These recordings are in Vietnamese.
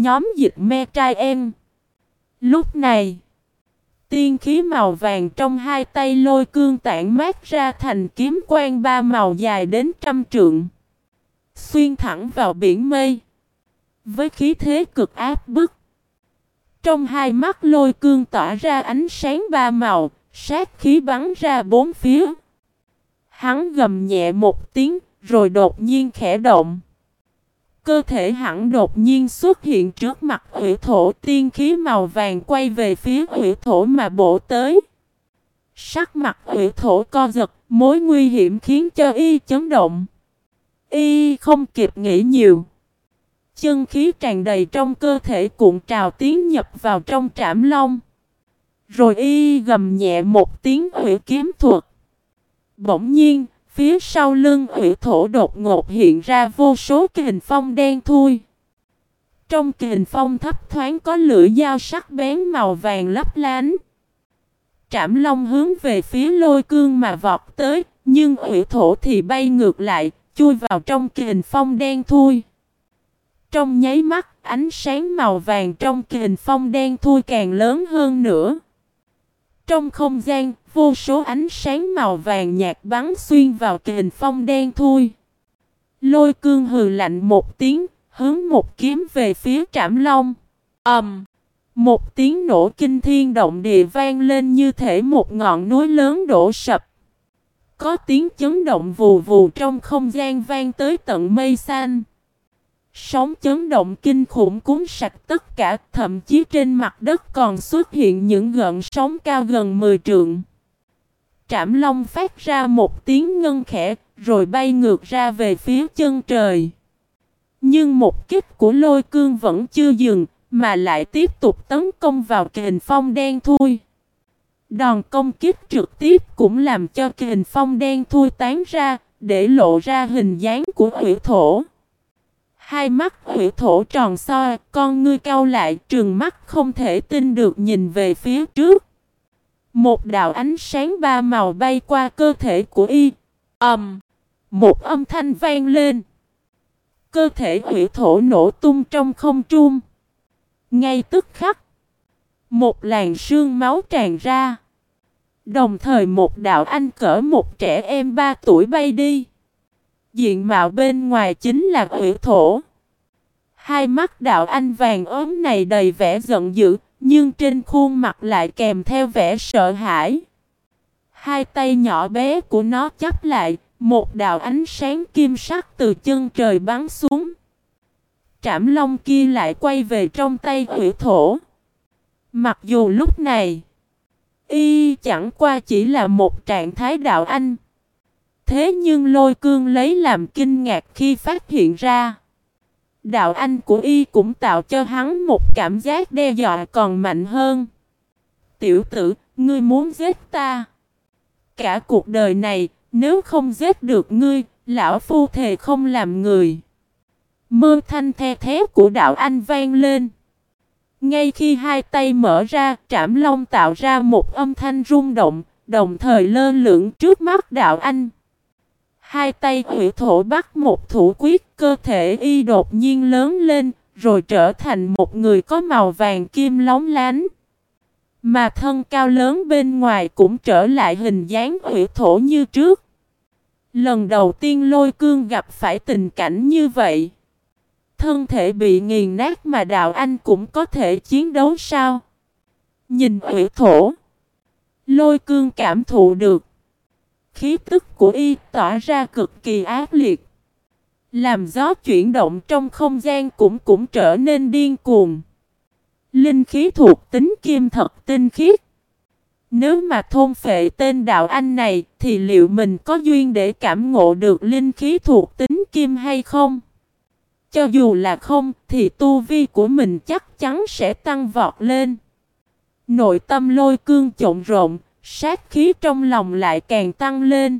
Nhóm dịch me trai em. Lúc này, tiên khí màu vàng trong hai tay lôi cương tản mát ra thành kiếm quang ba màu dài đến trăm trượng. Xuyên thẳng vào biển mây. Với khí thế cực áp bức. Trong hai mắt lôi cương tỏa ra ánh sáng ba màu, sát khí bắn ra bốn phía. Hắn gầm nhẹ một tiếng, rồi đột nhiên khẽ động. Cơ thể hẳn đột nhiên xuất hiện trước mặt hủy thổ tiên khí màu vàng quay về phía hủy thổ mà bổ tới. Sắc mặt hủy thổ co giật, mối nguy hiểm khiến cho y chấn động. Y không kịp nghĩ nhiều. Chân khí tràn đầy trong cơ thể cuộn trào tiến nhập vào trong trảm long. Rồi y gầm nhẹ một tiếng hủy kiếm thuật. Bỗng nhiên, phía sau lưng ủy thổ đột ngột hiện ra vô số kình phong đen thui. Trong kình phong thấp thoáng có lưỡi dao sắc bén màu vàng lấp lánh. Trảm long hướng về phía lôi cương mà vọt tới, nhưng ủy thổ thì bay ngược lại, chui vào trong kình phong đen thui. Trong nháy mắt, ánh sáng màu vàng trong kình phong đen thui càng lớn hơn nữa. Trong không gian, vô số ánh sáng màu vàng nhạt bắn xuyên vào kình phong đen thui. Lôi cương hừ lạnh một tiếng, hướng một kiếm về phía trảm long. ầm, um, Một tiếng nổ kinh thiên động địa vang lên như thể một ngọn núi lớn đổ sập. Có tiếng chấn động vù vù trong không gian vang tới tận mây xanh. Sóng chấn động kinh khủng cuốn sạch tất cả, thậm chí trên mặt đất còn xuất hiện những gợn sóng cao gần 10 trượng. Trảm Long phát ra một tiếng ngân khẽ, rồi bay ngược ra về phía chân trời. Nhưng một kích của lôi cương vẫn chưa dừng, mà lại tiếp tục tấn công vào kền phong đen thui. Đòn công kích trực tiếp cũng làm cho kền phong đen thui tán ra, để lộ ra hình dáng của hủy thổ. Hai mắt hủy thổ tròn soi, con ngươi cau lại, trường mắt không thể tin được nhìn về phía trước. Một đạo ánh sáng ba màu bay qua cơ thể của y. ầm, um, một âm thanh vang lên. Cơ thể hủy thổ nổ tung trong không trung. Ngay tức khắc, một làn sương máu tràn ra. Đồng thời một đạo anh cỡ một trẻ em ba tuổi bay đi. Diện mạo bên ngoài chính là hủy thổ. Hai mắt đạo anh vàng ốm này đầy vẻ giận dữ, nhưng trên khuôn mặt lại kèm theo vẻ sợ hãi. Hai tay nhỏ bé của nó chấp lại, một đạo ánh sáng kim sắc từ chân trời bắn xuống. Trảm long kia lại quay về trong tay hủy thổ. Mặc dù lúc này, y chẳng qua chỉ là một trạng thái đạo anh. Thế nhưng lôi cương lấy làm kinh ngạc khi phát hiện ra. Đạo anh của y cũng tạo cho hắn một cảm giác đe dọa còn mạnh hơn. Tiểu tử, ngươi muốn giết ta. Cả cuộc đời này, nếu không giết được ngươi, lão phu thề không làm người. Mơ thanh the thế của đạo anh vang lên. Ngay khi hai tay mở ra, trảm long tạo ra một âm thanh rung động, đồng thời lơ lửng trước mắt đạo anh. Hai tay hủy thổ bắt một thủ quyết, cơ thể y đột nhiên lớn lên, rồi trở thành một người có màu vàng kim lóng lánh. Mà thân cao lớn bên ngoài cũng trở lại hình dáng hủy thổ như trước. Lần đầu tiên lôi cương gặp phải tình cảnh như vậy. Thân thể bị nghiền nát mà đạo anh cũng có thể chiến đấu sao? Nhìn hủy thổ. Lôi cương cảm thụ được. Khí tức của y tỏa ra cực kỳ ác liệt. Làm gió chuyển động trong không gian cũng cũng trở nên điên cuồng. Linh khí thuộc tính kim thật tinh khiết. Nếu mà thôn phệ tên đạo anh này thì liệu mình có duyên để cảm ngộ được linh khí thuộc tính kim hay không? Cho dù là không thì tu vi của mình chắc chắn sẽ tăng vọt lên. Nội tâm lôi cương trộn rộn, sát khí trong lòng lại càng tăng lên.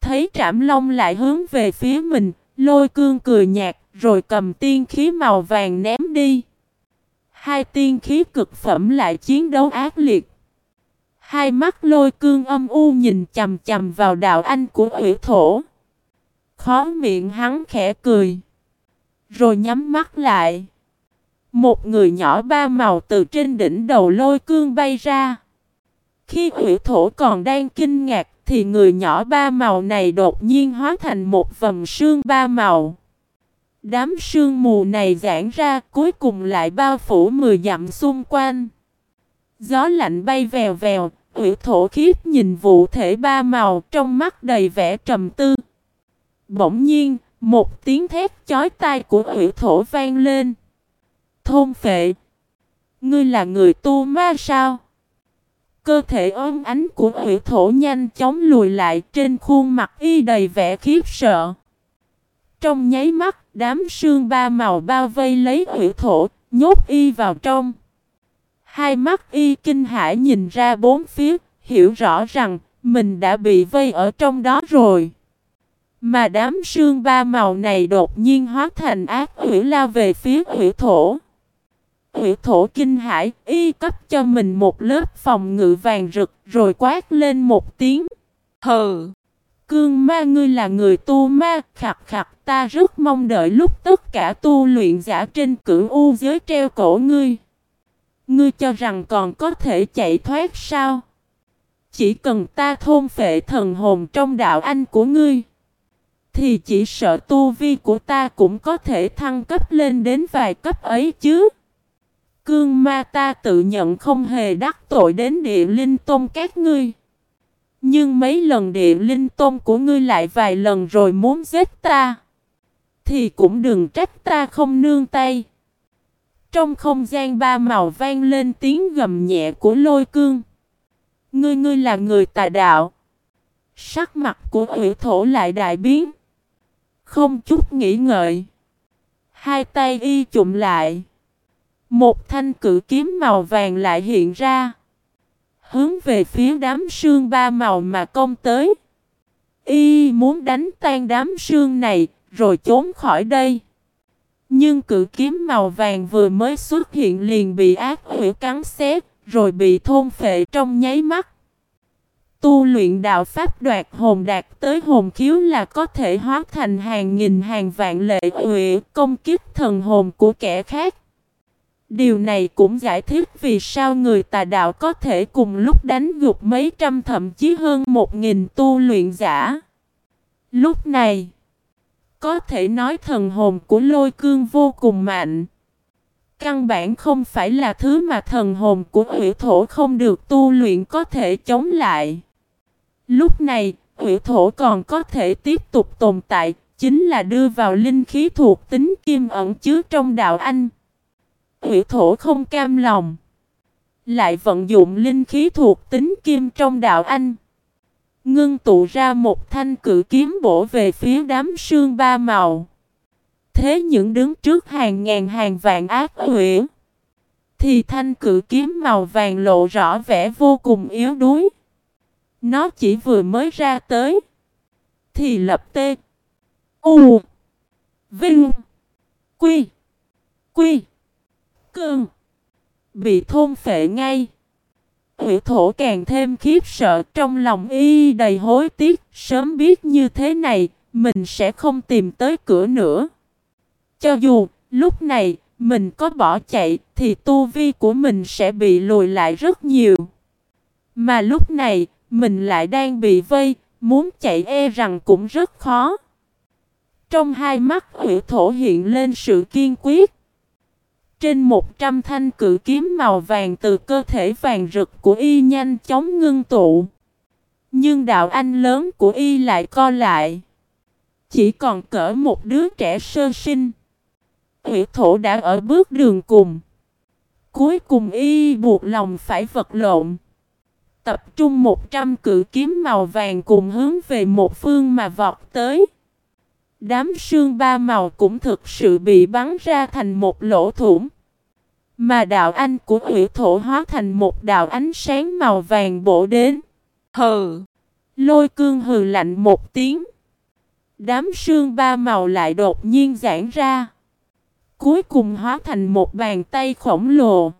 Thấy trảm long lại hướng về phía mình, lôi cương cười nhạt rồi cầm tiên khí màu vàng ném đi. Hai tiên khí cực phẩm lại chiến đấu ác liệt. Hai mắt lôi cương âm u nhìn chầm chầm vào đạo anh của ủy thổ. Khó miệng hắn khẽ cười. Rồi nhắm mắt lại. Một người nhỏ ba màu từ trên đỉnh đầu lôi cương bay ra. Khi hủy thổ còn đang kinh ngạc thì người nhỏ ba màu này đột nhiên hóa thành một vầng sương ba màu. Đám sương mù này giãn ra cuối cùng lại bao phủ mười dặm xung quanh. Gió lạnh bay vèo vèo, hủy thổ khiếp nhìn vụ thể ba màu trong mắt đầy vẻ trầm tư. Bỗng nhiên, một tiếng thét chói tai của hủy thổ vang lên. Thôn phệ! Ngươi là người tu ma sao? Cơ thể ôm ánh của hủy thổ nhanh chóng lùi lại trên khuôn mặt y đầy vẻ khiếp sợ. Trong nháy mắt, đám sương ba màu bao vây lấy hủy thổ, nhốt y vào trong. Hai mắt y kinh hãi nhìn ra bốn phía, hiểu rõ rằng mình đã bị vây ở trong đó rồi. Mà đám sương ba màu này đột nhiên hóa thành ác hủy lao về phía hủy thổ. Hủy thổ kinh hải y cấp cho mình một lớp phòng ngự vàng rực rồi quát lên một tiếng. Hừ! Cương ma ngươi là người tu ma, khặt khặt ta rất mong đợi lúc tất cả tu luyện giả trên cửu u giới treo cổ ngươi. Ngươi cho rằng còn có thể chạy thoát sao? Chỉ cần ta thôn phệ thần hồn trong đạo anh của ngươi Thì chỉ sợ tu vi của ta cũng có thể thăng cấp lên đến vài cấp ấy chứ Cương ma ta tự nhận không hề đắc tội đến địa linh tôn các ngươi Nhưng mấy lần địa linh tôn của ngươi lại vài lần rồi muốn giết ta, Thì cũng đừng trách ta không nương tay Trong không gian ba màu vang lên tiếng gầm nhẹ của lôi cương Ngươi ngươi là người tà đạo. Sắc mặt của ủy thổ lại đại biến. Không chút nghĩ ngợi. Hai tay y chụm lại. Một thanh cử kiếm màu vàng lại hiện ra. Hướng về phía đám sương ba màu mà công tới. Y muốn đánh tan đám sương này, rồi trốn khỏi đây. Nhưng cử kiếm màu vàng vừa mới xuất hiện liền bị ác hủy cắn xé, rồi bị thôn phệ trong nháy mắt. Tu luyện đạo pháp đoạt hồn đạt tới hồn khiếu là có thể hóa thành hàng nghìn hàng vạn lệ huệ công kích thần hồn của kẻ khác. Điều này cũng giải thích vì sao người tà đạo có thể cùng lúc đánh gục mấy trăm thậm chí hơn một nghìn tu luyện giả. Lúc này, có thể nói thần hồn của lôi cương vô cùng mạnh. Căn bản không phải là thứ mà thần hồn của hủy thổ không được tu luyện có thể chống lại. Lúc này, hủy thổ còn có thể tiếp tục tồn tại, chính là đưa vào linh khí thuộc tính kim ẩn chứa trong đạo anh. Thủy thổ không cam lòng. Lại vận dụng linh khí thuộc tính kim trong đạo anh. Ngưng tụ ra một thanh cử kiếm bổ về phía đám sương ba màu. Thế những đứng trước hàng ngàn hàng vạn ác huyễn. Thì thanh cử kiếm màu vàng lộ rõ vẻ vô cùng yếu đuối. Nó chỉ vừa mới ra tới. Thì lập tê. U. Vinh. Quy. Quy. Cương. Bị thôn phệ ngay. Hủy thổ càng thêm khiếp sợ trong lòng y đầy hối tiếc. Sớm biết như thế này, mình sẽ không tìm tới cửa nữa. Cho dù, lúc này, mình có bỏ chạy, thì tu vi của mình sẽ bị lùi lại rất nhiều. Mà lúc này, mình lại đang bị vây, muốn chạy e rằng cũng rất khó. Trong hai mắt hủy thổ hiện lên sự kiên quyết. Trên một trăm thanh cự kiếm màu vàng từ cơ thể vàng rực của y nhanh chóng ngưng tụ. Nhưng đạo anh lớn của y lại co lại. Chỉ còn cỡ một đứa trẻ sơ sinh. Hủy thổ đã ở bước đường cùng. Cuối cùng y buộc lòng phải vật lộn. Tập trung 100 cự kiếm màu vàng cùng hướng về một phương mà vọt tới. Đám sương ba màu cũng thực sự bị bắn ra thành một lỗ thủng. Mà đạo anh của hủy thổ hóa thành một đạo ánh sáng màu vàng bổ đến. Hừ! Lôi cương hừ lạnh một tiếng. Đám sương ba màu lại đột nhiên giãn ra. Cuối cùng hóa thành một bàn tay khổng lồ.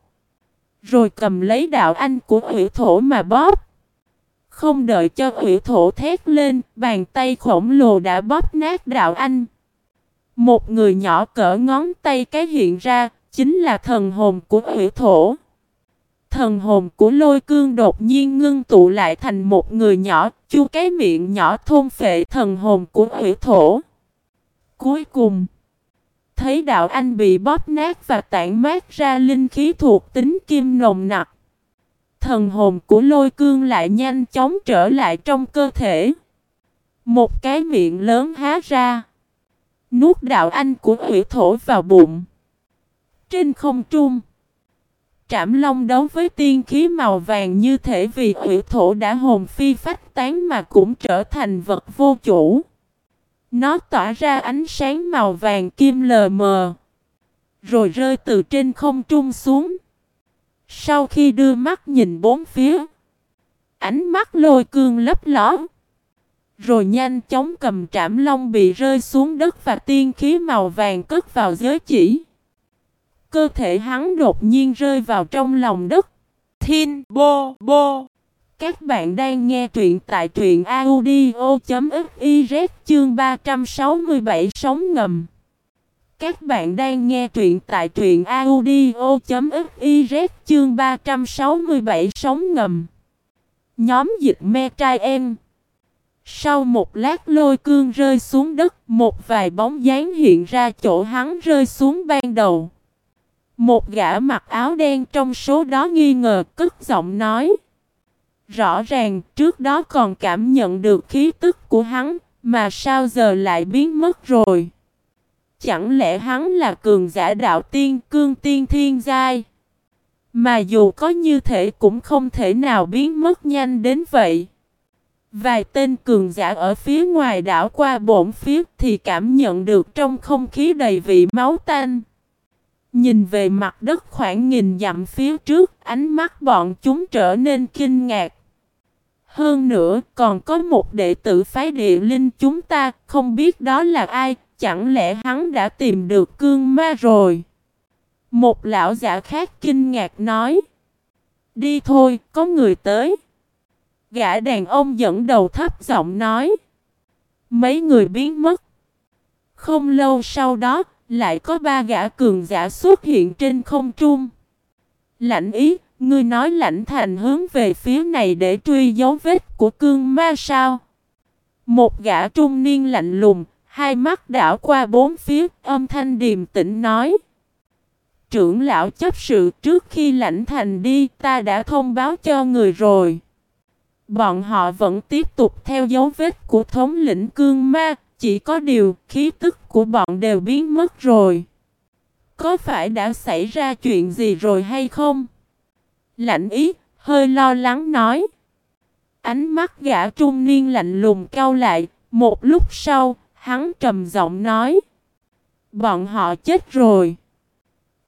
Rồi cầm lấy đạo anh của hủy thổ mà bóp. Không đợi cho hủy thổ thét lên, bàn tay khổng lồ đã bóp nát đạo anh. Một người nhỏ cỡ ngón tay cái hiện ra, chính là thần hồn của hủy thổ. Thần hồn của lôi cương đột nhiên ngưng tụ lại thành một người nhỏ, chu cái miệng nhỏ thôn phệ thần hồn của hủy thổ. Cuối cùng, thấy đạo anh bị bóp nát và tản mát ra linh khí thuộc tính kim nồng nặc. Thần hồn của lôi cương lại nhanh chóng trở lại trong cơ thể. Một cái miệng lớn há ra. Nuốt đạo anh của hủy thổ vào bụng. Trên không trung. Trảm long đấu với tiên khí màu vàng như thể vì hủy thổ đã hồn phi phách tán mà cũng trở thành vật vô chủ. Nó tỏa ra ánh sáng màu vàng kim lờ mờ. Rồi rơi từ trên không trung xuống. Sau khi đưa mắt nhìn bốn phía. Ánh mắt lôi cương lấp ló. Rồi nhanh chóng cầm trảm long bị rơi xuống đất và tiên khí màu vàng cất vào giới chỉ. Cơ thể hắn đột nhiên rơi vào trong lòng đất. Thiên bô bô. Các bạn đang nghe truyện tại truyện audio.fiz chương 367 sóng ngầm. Các bạn đang nghe truyện tại truyện audio.fiz chương 367 sống ngầm. Nhóm dịch me trai em. Sau một lát lôi cương rơi xuống đất, một vài bóng dáng hiện ra chỗ hắn rơi xuống ban đầu. Một gã mặc áo đen trong số đó nghi ngờ cất giọng nói. Rõ ràng trước đó còn cảm nhận được khí tức của hắn, mà sao giờ lại biến mất rồi. Chẳng lẽ hắn là cường giả đạo tiên cương tiên thiên giai? Mà dù có như thể cũng không thể nào biến mất nhanh đến vậy. Vài tên cường giả ở phía ngoài đảo qua bổn phía thì cảm nhận được trong không khí đầy vị máu tanh. Nhìn về mặt đất khoảng nghìn dặm phía trước, ánh mắt bọn chúng trở nên kinh ngạc. Hơn nữa, còn có một đệ tử phái địa linh chúng ta, không biết đó là ai, chẳng lẽ hắn đã tìm được cương ma rồi? Một lão giả khác kinh ngạc nói. Đi thôi, có người tới. Gã đàn ông dẫn đầu thấp giọng nói. Mấy người biến mất. Không lâu sau đó, lại có ba gã cường giả xuất hiện trên không trung. Lãnh ý, ngươi nói lãnh thành hướng về phía này để truy dấu vết của cương ma sao? Một gã trung niên lạnh lùng, hai mắt đảo qua bốn phía, âm thanh điềm tĩnh nói. Trưởng lão chấp sự trước khi lãnh thành đi, ta đã thông báo cho người rồi. Bọn họ vẫn tiếp tục theo dấu vết của thống lĩnh cương ma, chỉ có điều khí tức của bọn đều biến mất rồi. Có phải đã xảy ra chuyện gì rồi hay không? Lạnh ý, hơi lo lắng nói. Ánh mắt gã trung niên lạnh lùng cau lại, một lúc sau, hắn trầm giọng nói. Bọn họ chết rồi.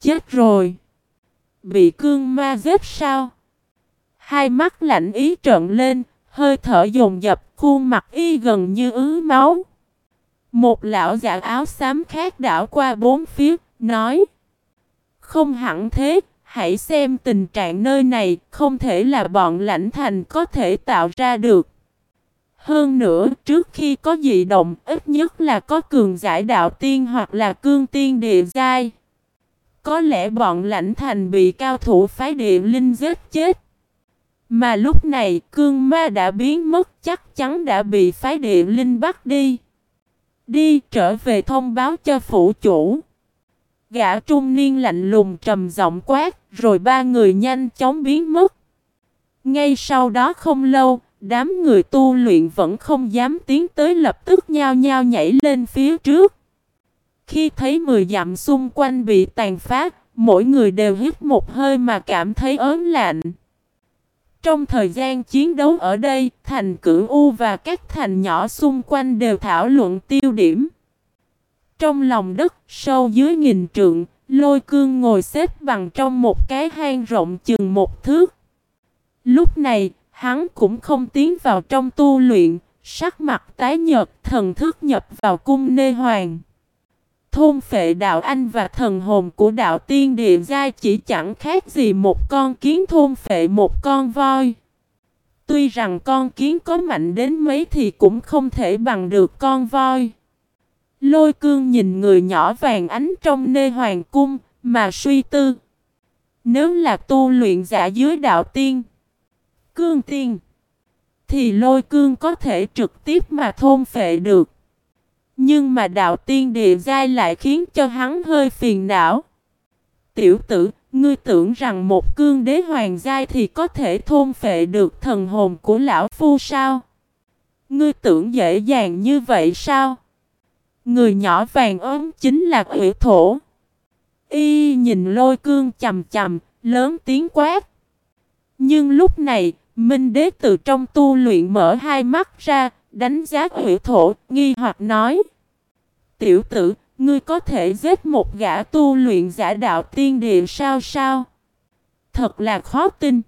Chết rồi. Bị cương ma giết sao? Hai mắt lạnh ý trợn lên, hơi thở dồn dập, khuôn mặt y gần như ứ máu. Một lão giả áo xám khác đảo qua bốn phía, nói Không hẳn thế, hãy xem tình trạng nơi này, không thể là bọn lãnh thành có thể tạo ra được. Hơn nữa, trước khi có dị động, ít nhất là có cường giải đạo tiên hoặc là cương tiên địa giai. Có lẽ bọn lãnh thành bị cao thủ phái địa linh giết chết. Mà lúc này, cương ma đã biến mất chắc chắn đã bị phái địa linh bắt đi. Đi trở về thông báo cho phủ chủ. Gã trung niên lạnh lùng trầm giọng quát, rồi ba người nhanh chóng biến mất. Ngay sau đó không lâu, đám người tu luyện vẫn không dám tiến tới lập tức nhao nhao nhảy lên phía trước. Khi thấy mười dặm xung quanh bị tàn phá, mỗi người đều hít một hơi mà cảm thấy ớn lạnh. Trong thời gian chiến đấu ở đây, thành cửu U và các thành nhỏ xung quanh đều thảo luận tiêu điểm. Trong lòng đất, sâu dưới nghìn trượng, lôi cương ngồi xếp bằng trong một cái hang rộng chừng một thước. Lúc này, hắn cũng không tiến vào trong tu luyện, sắc mặt tái nhợt thần thức nhập vào cung nê hoàng. Thôn phệ đạo anh và thần hồn của đạo tiên địa giai chỉ chẳng khác gì một con kiến thôn phệ một con voi. Tuy rằng con kiến có mạnh đến mấy thì cũng không thể bằng được con voi. Lôi cương nhìn người nhỏ vàng ánh trong nê hoàng cung, mà suy tư. Nếu là tu luyện giả dưới đạo tiên, cương tiên, thì lôi cương có thể trực tiếp mà thôn phệ được. Nhưng mà đạo tiên địa giai lại khiến cho hắn hơi phiền não. Tiểu tử, ngươi tưởng rằng một cương đế hoàng giai thì có thể thôn phệ được thần hồn của lão phu sao? Ngươi tưởng dễ dàng như vậy sao? Người nhỏ vàng ốm chính là quỷ thổ. Y nhìn lôi cương chầm chầm, lớn tiếng quát. Nhưng lúc này, Minh đế từ trong tu luyện mở hai mắt ra, đánh giá quỷ thổ, nghi hoặc nói. Tiểu tử, ngươi có thể giết một gã tu luyện giả đạo tiên địa sao sao? Thật là khó tin.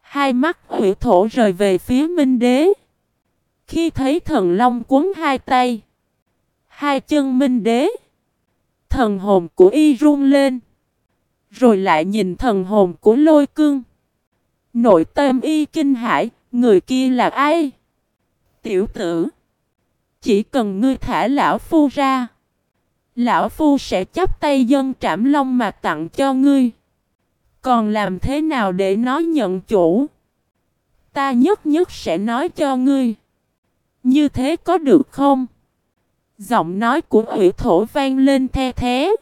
Hai mắt quỷ thổ rời về phía Minh đế. Khi thấy thần long cuốn hai tay, hai chân Minh đế, thần hồn của y run lên. Rồi lại nhìn thần hồn của lôi cương. Nội tâm y kinh hải, người kia là ai? Tiểu tử. Chỉ cần ngươi thả lão phu ra. Lão phu sẽ chấp tay dân trảm long mà tặng cho ngươi. Còn làm thế nào để nói nhận chủ? Ta nhất nhất sẽ nói cho ngươi. Như thế có được không? Giọng nói của ủy thổ vang lên the thế.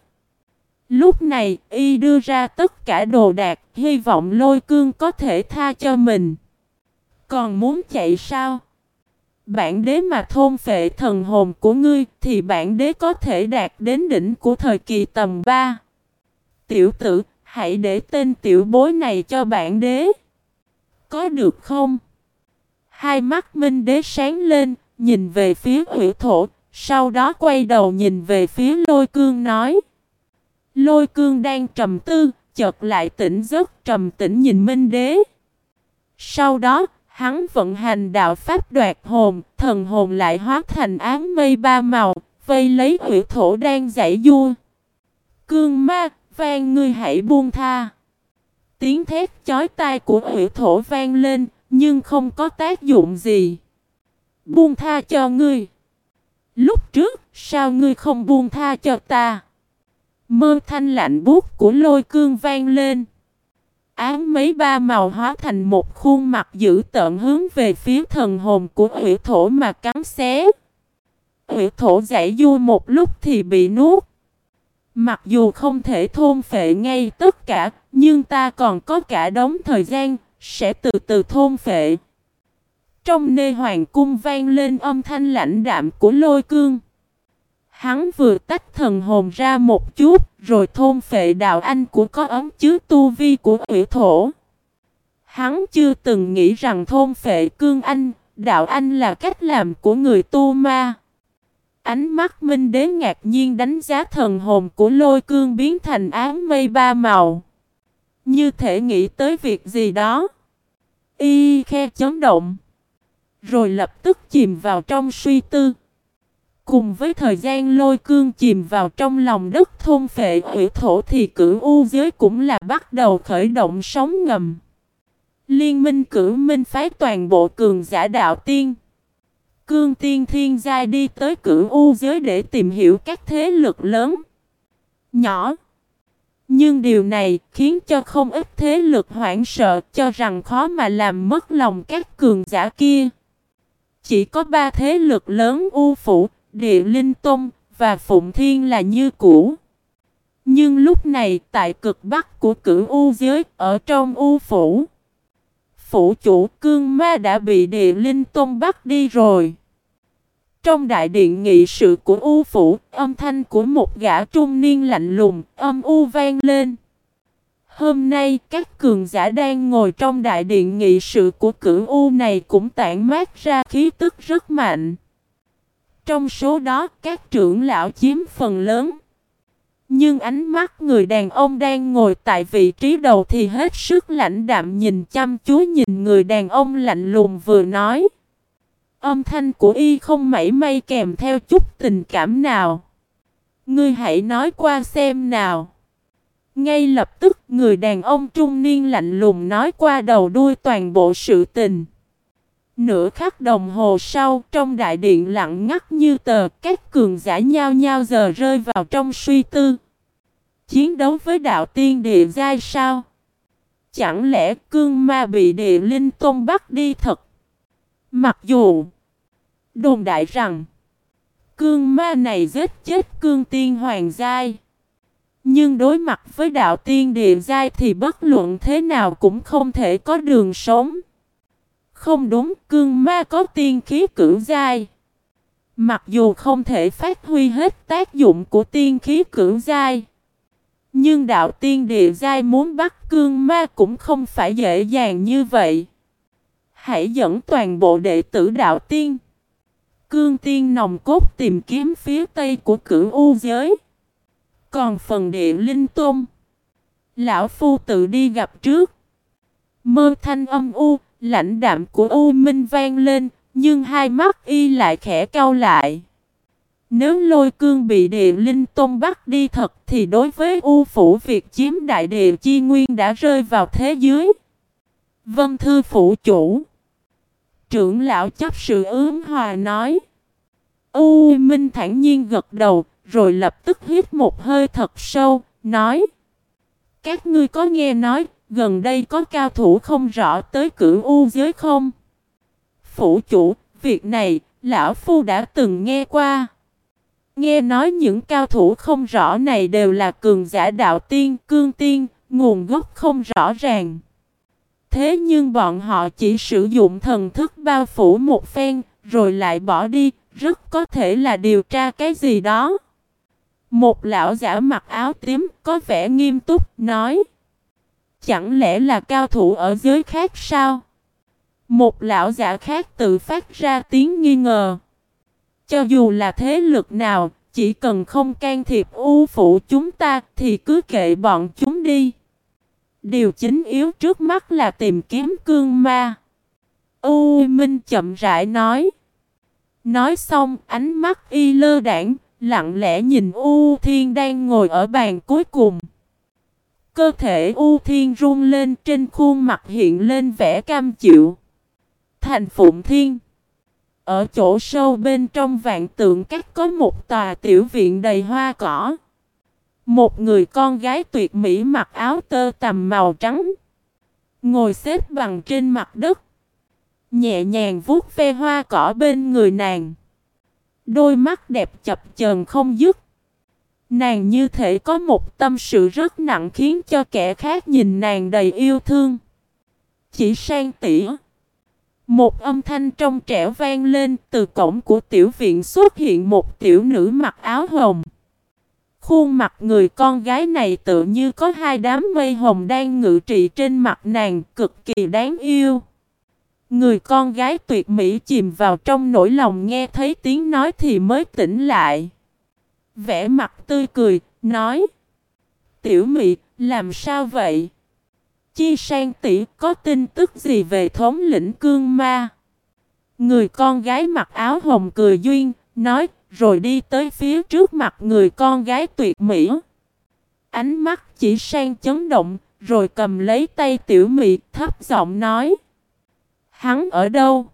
Lúc này, y đưa ra tất cả đồ đạc, hy vọng lôi cương có thể tha cho mình. Còn muốn chạy sao? Bản đế mà thôn phệ thần hồn của ngươi, thì bản đế có thể đạt đến đỉnh của thời kỳ tầm 3. Tiểu tử, hãy để tên tiểu bối này cho bản đế. Có được không? Hai mắt minh đế sáng lên, nhìn về phía hủy thổ, sau đó quay đầu nhìn về phía lôi cương nói. Lôi cương đang trầm tư, chợt lại tỉnh giấc trầm tĩnh nhìn Minh Đế. Sau đó, hắn vận hành đạo pháp đoạt hồn, thần hồn lại hóa thành ám mây ba màu, vây lấy hủy thổ đang giải vua. Cương ma, vang ngươi hãy buông tha. Tiếng thét chói tai của hủy thổ vang lên, nhưng không có tác dụng gì. Buông tha cho ngươi. Lúc trước, sao ngươi không buông tha cho ta? Mơ thanh lạnh buốt của lôi cương vang lên. Ám mấy ba màu hóa thành một khuôn mặt dữ tợn hướng về phía thần hồn của hủy thổ mà cắn xé. Hủy thổ giải du một lúc thì bị nuốt. Mặc dù không thể thôn phệ ngay tất cả, nhưng ta còn có cả đống thời gian, sẽ từ từ thôn phệ. Trong nơi hoàng cung vang lên âm thanh lãnh đạm của lôi cương. Hắn vừa tách thần hồn ra một chút, rồi thôn phệ đạo anh của có ấm chứa tu vi của ủy thổ. Hắn chưa từng nghĩ rằng thôn phệ cương anh, đạo anh là cách làm của người tu ma. Ánh mắt minh đế ngạc nhiên đánh giá thần hồn của lôi cương biến thành ám mây ba màu. Như thể nghĩ tới việc gì đó. Y khe chấn động. Rồi lập tức chìm vào trong suy tư. Cùng với thời gian lôi cương chìm vào trong lòng đất thôn phệ hủy thổ thì cửu u giới cũng là bắt đầu khởi động sóng ngầm. Liên minh cửu minh phái toàn bộ cường giả đạo tiên. Cương tiên thiên giai đi tới cửu u giới để tìm hiểu các thế lực lớn. Nhỏ. Nhưng điều này khiến cho không ít thế lực hoảng sợ cho rằng khó mà làm mất lòng các cường giả kia. Chỉ có ba thế lực lớn u phủ, Địa Linh Tông và Phụng Thiên là như cũ. Nhưng lúc này tại cực bắc của cửu U giới ở trong U Phủ. Phủ chủ cương ma đã bị Địa Linh Tông bắt đi rồi. Trong đại điện nghị sự của U Phủ, âm thanh của một gã trung niên lạnh lùng, âm U vang lên. Hôm nay, các cường giả đang ngồi trong đại điện nghị sự của cửu U này cũng tản mát ra khí tức rất mạnh. Trong số đó, các trưởng lão chiếm phần lớn. Nhưng ánh mắt người đàn ông đang ngồi tại vị trí đầu thì hết sức lãnh đạm nhìn chăm chú nhìn người đàn ông lạnh lùng vừa nói. Âm thanh của y không mảy may kèm theo chút tình cảm nào. Ngươi hãy nói qua xem nào. Ngay lập tức người đàn ông trung niên lạnh lùng nói qua đầu đuôi toàn bộ sự tình. Nửa khắc đồng hồ sau, trong đại điện lặng ngắt như tờ, các cường giả nhau nhau giờ rơi vào trong suy tư. chiến đấu với đạo tiên địa giai sao? Chẳng lẽ cương ma bị địa linh tôn bắt đi thật? Mặc dù đồn đại rằng cương ma này giết chết cương tiên hoàng giai. Nhưng đối mặt với đạo tiên địa giai thì bất luận thế nào cũng không thể có đường sống. Không đúng, cương ma có tiên khí cửu giai. Mặc dù không thể phát huy hết tác dụng của tiên khí cửu giai. Nhưng đạo tiên địa giai muốn bắt cương ma cũng không phải dễ dàng như vậy. Hãy dẫn toàn bộ đệ tử đạo tiên. Cương tiên nòng cốt tìm kiếm phía tây của cửu u giới. Còn phần địa linh tôn. Lão Phu tự đi gặp trước. Mơ thanh âm u, lãnh đạm của U Minh vang lên, nhưng hai mắt y lại khẽ cau lại. Nếu lôi cương bị địa linh tôn bắt đi thật thì đối với U Phủ việc chiếm đại địa chi nguyên đã rơi vào thế dưới. Vân Thư Phủ Chủ Trưởng lão chấp sự ướm hòa nói. U Minh thản nhiên gật đầu, rồi lập tức hít một hơi thật sâu, nói. Các ngươi có nghe nói, gần đây có cao thủ không rõ tới cửu U giới không? Phủ chủ, việc này, lão phu đã từng nghe qua. Nghe nói những cao thủ không rõ này đều là cường giả đạo tiên, cương tiên, nguồn gốc không rõ ràng. Thế nhưng bọn họ chỉ sử dụng thần thức bao phủ một phen, rồi lại bỏ đi, rất có thể là điều tra cái gì đó. Một lão giả mặc áo tím có vẻ nghiêm túc nói Chẳng lẽ là cao thủ ở giới khác sao? Một lão giả khác tự phát ra tiếng nghi ngờ Cho dù là thế lực nào, Chỉ cần không can thiệp u phụ chúng ta Thì cứ kệ bọn chúng đi Điều chính yếu trước mắt là tìm kiếm cương ma U Minh chậm rãi nói Nói xong, ánh mắt y lơ đảng, Lặng lẽ nhìn U Thiên đang ngồi ở bàn cuối cùng. Cơ thể U Thiên run lên, trên khuôn mặt hiện lên vẻ cam chịu. Thành Phụng Thiên, Ở chỗ sâu bên trong vạn tượng các có một tòa tiểu viện đầy hoa cỏ. Một người con gái tuyệt mỹ mặc áo tơ tầm màu trắng. Ngồi xếp bằng trên mặt đất. Nhẹ nhàng vuốt ve hoa cỏ bên người nàng. Đôi mắt đẹp chập chờn không dứt. Nàng như thể có một tâm sự rất nặng khiến cho kẻ khác nhìn nàng đầy yêu thương. Chỉ sang tỉa. Một âm thanh trong trẻo vang lên, từ cổng của tiểu viện xuất hiện một tiểu nữ mặc áo hồng. Khuôn mặt người con gái này tự như có hai đám mây hồng đang ngự trị trên mặt nàng, cực kỳ đáng yêu. Người con gái tuyệt mỹ chìm vào trong nỗi lòng nghe thấy tiếng nói thì mới tỉnh lại vẻ mặt tươi cười, nói Tiểu mị, làm sao vậy? Chi sang tỷ có tin tức gì về thống lĩnh cương ma? Người con gái mặc áo hồng cười duyên, nói, rồi đi tới phía trước mặt người con gái tuyệt mỹ. Ánh mắt chỉ sang chấn động, rồi cầm lấy tay tiểu mị, thấp giọng nói. Hắn ở đâu?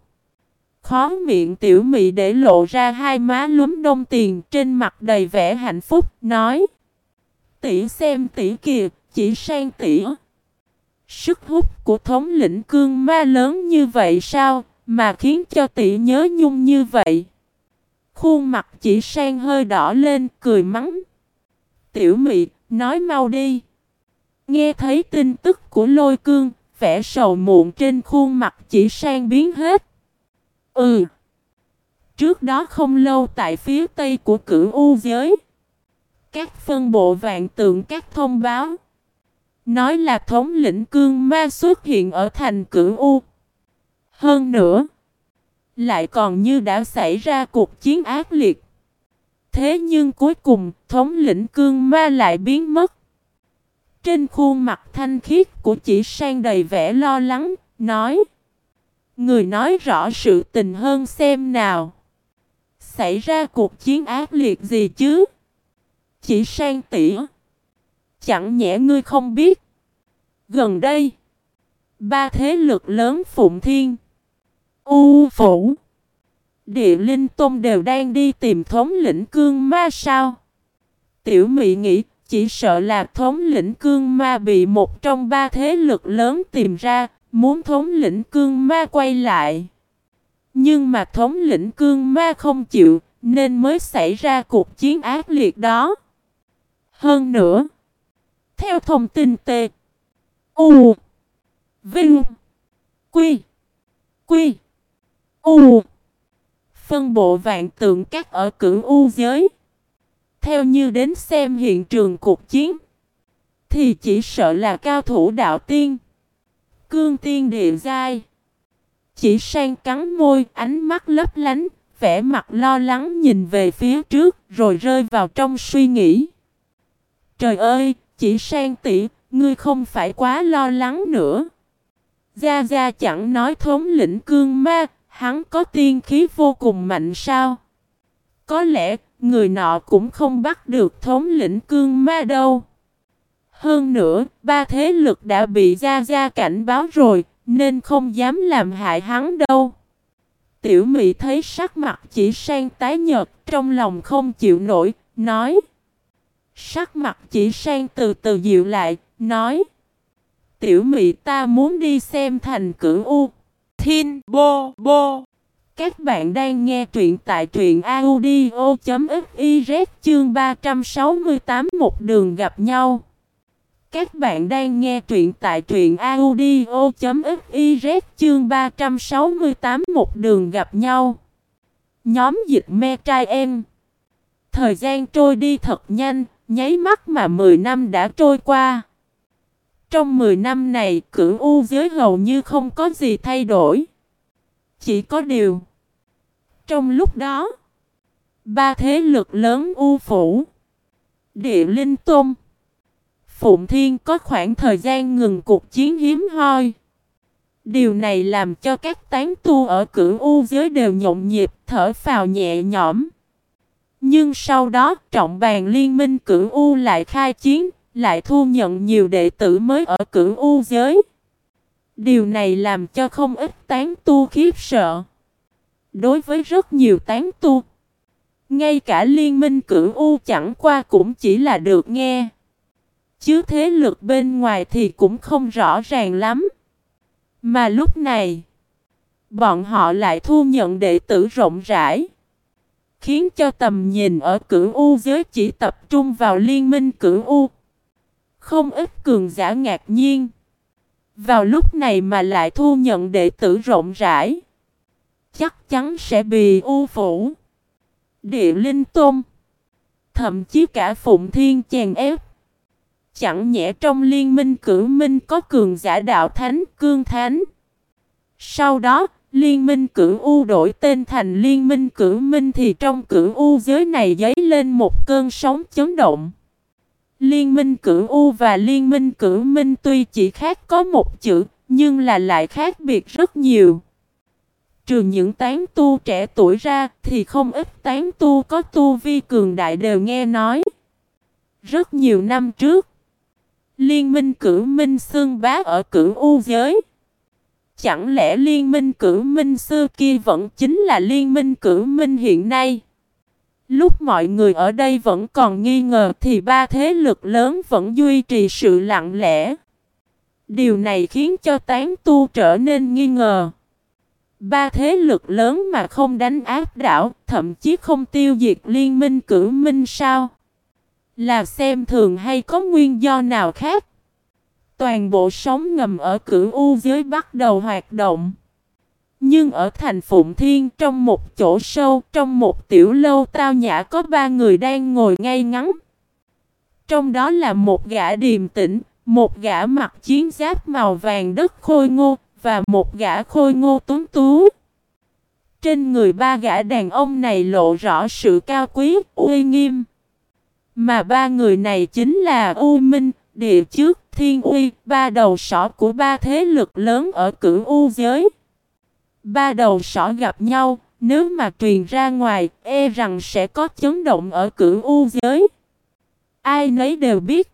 Khó miệng tiểu mị để lộ ra hai má lúm đông tiền trên mặt đầy vẻ hạnh phúc, nói Tỷ xem tỷ kìa, chỉ sang tỷ. Sức hút của thống lĩnh cương ma lớn như vậy sao, mà khiến cho tỷ nhớ nhung như vậy? Khuôn mặt chỉ sang hơi đỏ lên, cười mắng Tiểu mị, nói mau đi. Nghe thấy tin tức của lôi cương, vẻ sầu muộn trên khuôn mặt chỉ sang biến hết. Ừ. Trước đó không lâu tại phía tây của cửu u giới. Các phân bộ vạn tượng các thông báo. Nói là thống lĩnh cương ma xuất hiện ở thành cửu u. Hơn nữa. Lại còn như đã xảy ra cuộc chiến ác liệt. Thế nhưng cuối cùng thống lĩnh cương ma lại biến mất. Trên khuôn mặt thanh khiết của chỉ sang đầy vẻ lo lắng, nói Người nói rõ sự tình hơn xem nào. Xảy ra cuộc chiến ác liệt gì chứ? Chỉ sang tỉa Chẳng nhẽ ngươi không biết. Gần đây Ba thế lực lớn Phụng Thiên U Phủ Địa Linh Tôn đều đang đi tìm thống lĩnh cương ma sao? Tiểu Mị nghĩ chỉ sợ là thống lĩnh cương ma bị một trong ba thế lực lớn tìm ra, muốn thống lĩnh cương ma quay lại. Nhưng mà thống lĩnh cương ma không chịu, nên mới xảy ra cuộc chiến ác liệt đó. Hơn nữa, theo thông tin T, U, Vinh, Quy, Quy, U, phân bộ vạn tượng các ở cửu U giới. Theo như đến xem hiện trường cuộc chiến, thì chỉ sợ là cao thủ đạo tiên, cương tiên địa giai. Chỉ sang cắn môi, ánh mắt lấp lánh, vẻ mặt lo lắng nhìn về phía trước, rồi rơi vào trong suy nghĩ. Trời ơi, chỉ sang tỷ, ngươi không phải quá lo lắng nữa. Gia Gia chẳng nói thống lĩnh cương ma, hắn có tiên khí vô cùng mạnh sao? Có lẽ người nọ cũng không bắt được thống lĩnh cương ma đâu. Hơn nữa, ba thế lực đã bị Gia Gia cảnh báo rồi, nên không dám làm hại hắn đâu. Tiểu mỹ thấy sắc mặt chỉ sang tái nhợt, trong lòng không chịu nổi, nói. Sắc mặt chỉ sang từ từ dịu lại, nói. Tiểu mỹ ta muốn đi xem thành cửu U. Thin Bô Bô. Các bạn đang nghe truyện tại truyện audio.fiz chương 368 một đường gặp nhau. Các bạn đang nghe truyện tại truyện audio.fiz chương 368 một đường gặp nhau. Nhóm dịch me trai em. Thời gian trôi đi thật nhanh, nháy mắt mà 10 năm đã trôi qua. Trong 10 năm này, cửu u giới hầu như không có gì thay đổi. Chỉ có điều. Trong lúc đó, ba thế lực lớn u phủ, địa linh tôn, Phụng Thiên có khoảng thời gian ngừng cuộc chiến hiếm hoi. Điều này làm cho các tán tu ở cửu u giới đều nhộn nhịp thở phào nhẹ nhõm. Nhưng sau đó trọng bàn liên minh cửu u lại khai chiến, lại thu nhận nhiều đệ tử mới ở cửu u giới. Điều này làm cho không ít tán tu khiếp sợ. Đối với rất nhiều tán tu, ngay cả liên minh cửu u chẳng qua cũng chỉ là được nghe. Chứ thế lực bên ngoài thì cũng không rõ ràng lắm. Mà lúc này, bọn họ lại thu nhận đệ tử rộng rãi. Khiến cho tầm nhìn ở cửu U giới chỉ tập trung vào liên minh cửu U. Không ít cường giả ngạc nhiên. Vào lúc này mà lại thu nhận đệ tử rộng rãi. Chắc chắn sẽ bị U phủ. Địa linh tôn. Thậm chí cả Phụng Thiên chèn ép. Chẳng nhẽ trong liên minh cử minh có cường giả đạo thánh, cương thánh. Sau đó, liên minh cử U đổi tên thành liên minh cử minh thì trong cử U giới này dấy lên một cơn sóng chấn động. Liên minh cử U và liên minh cử minh tuy chỉ khác có một chữ, nhưng là lại khác biệt rất nhiều. Trừ những tán tu trẻ tuổi ra thì không ít tán tu có tu vi cường đại đều nghe nói. Rất nhiều năm trước, Liên minh cử minh xương bá ở cử u giới. Chẳng lẽ liên minh cử minh xưa kia vẫn chính là liên minh cử minh hiện nay? Lúc mọi người ở đây vẫn còn nghi ngờ thì ba thế lực lớn vẫn duy trì sự lặng lẽ. Điều này khiến cho tán tu trở nên nghi ngờ. Ba thế lực lớn mà không đánh áp đảo, thậm chí không tiêu diệt liên minh cử minh sao? Là xem thường hay có nguyên do nào khác? Toàn bộ sóng ngầm ở cửu U giới bắt đầu hoạt động. Nhưng ở thành Phụng Thiên trong một chỗ sâu, trong một tiểu lâu tao nhã có ba người đang ngồi ngay ngắn. Trong đó là một gã điềm tĩnh, một gã mặc chiến giáp màu vàng đất khôi ngô, và một gã khôi ngô tuấn tú. Trên người ba gã đàn ông này lộ rõ sự cao quý, uy nghiêm. Mà ba người này chính là U Minh, Địa Trước, Thiên Uy, ba đầu sỏ của ba thế lực lớn ở cửu U giới. Ba đầu sỏ gặp nhau, nếu mà truyền ra ngoài, e rằng sẽ có chấn động ở cửu U giới. Ai nấy đều biết.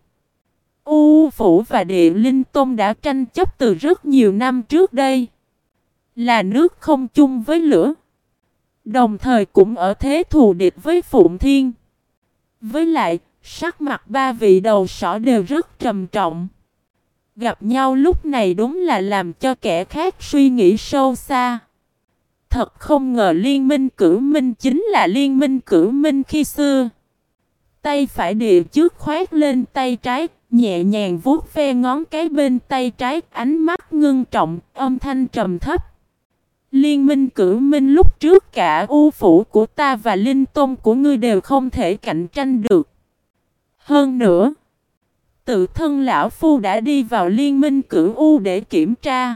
U Phủ và Địa Linh Tôn đã tranh chấp từ rất nhiều năm trước đây. Là nước không chung với lửa. Đồng thời cũng ở thế thù địch với Phụng Thiên. Với lại, Sắc mặt ba vị đầu sỏ đều rất trầm trọng. Gặp nhau lúc này đúng là làm cho kẻ khác suy nghĩ sâu xa. Thật không ngờ liên minh cử minh chính là liên minh cử minh khi xưa. Tay phải địa trước khoát lên tay trái, nhẹ nhàng vuốt ve ngón cái bên tay trái, ánh mắt ngưng trọng, âm thanh trầm thấp. Liên minh cử minh lúc trước cả u phủ của ta và linh tôn của ngươi đều không thể cạnh tranh được. Hơn nữa, tự thân lão phu đã đi vào liên minh cử u để kiểm tra.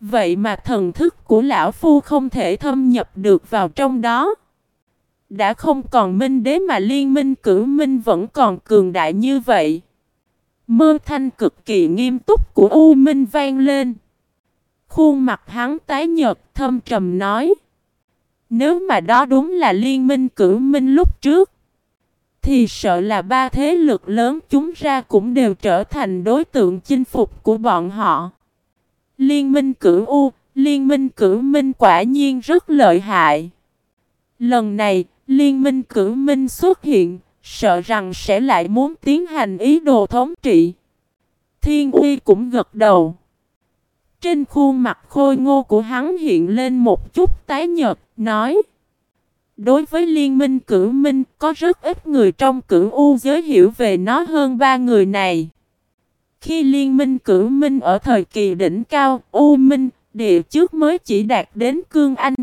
Vậy mà thần thức của lão phu không thể thâm nhập được vào trong đó. Đã không còn minh đế mà liên minh cử minh vẫn còn cường đại như vậy. Mơ thanh cực kỳ nghiêm túc của U Minh vang lên. Khuôn mặt hắn tái nhợt thâm trầm nói. Nếu mà đó đúng là liên minh cử minh lúc trước. Thì sợ là ba thế lực lớn chúng ra cũng đều trở thành đối tượng chinh phục của bọn họ. Liên minh cử U, liên minh cử minh quả nhiên rất lợi hại. Lần này, liên minh cử minh xuất hiện, sợ rằng sẽ lại muốn tiến hành ý đồ thống trị. Thiên uy cũng gật đầu. Trên khuôn mặt khôi ngô của hắn hiện lên một chút tái nhợt, nói Đối với liên minh cử minh, có rất ít người trong cửu u giới hiểu về nó hơn ba người này. Khi liên minh cử minh ở thời kỳ đỉnh cao, U Minh, địa trước mới chỉ đạt đến cương anh.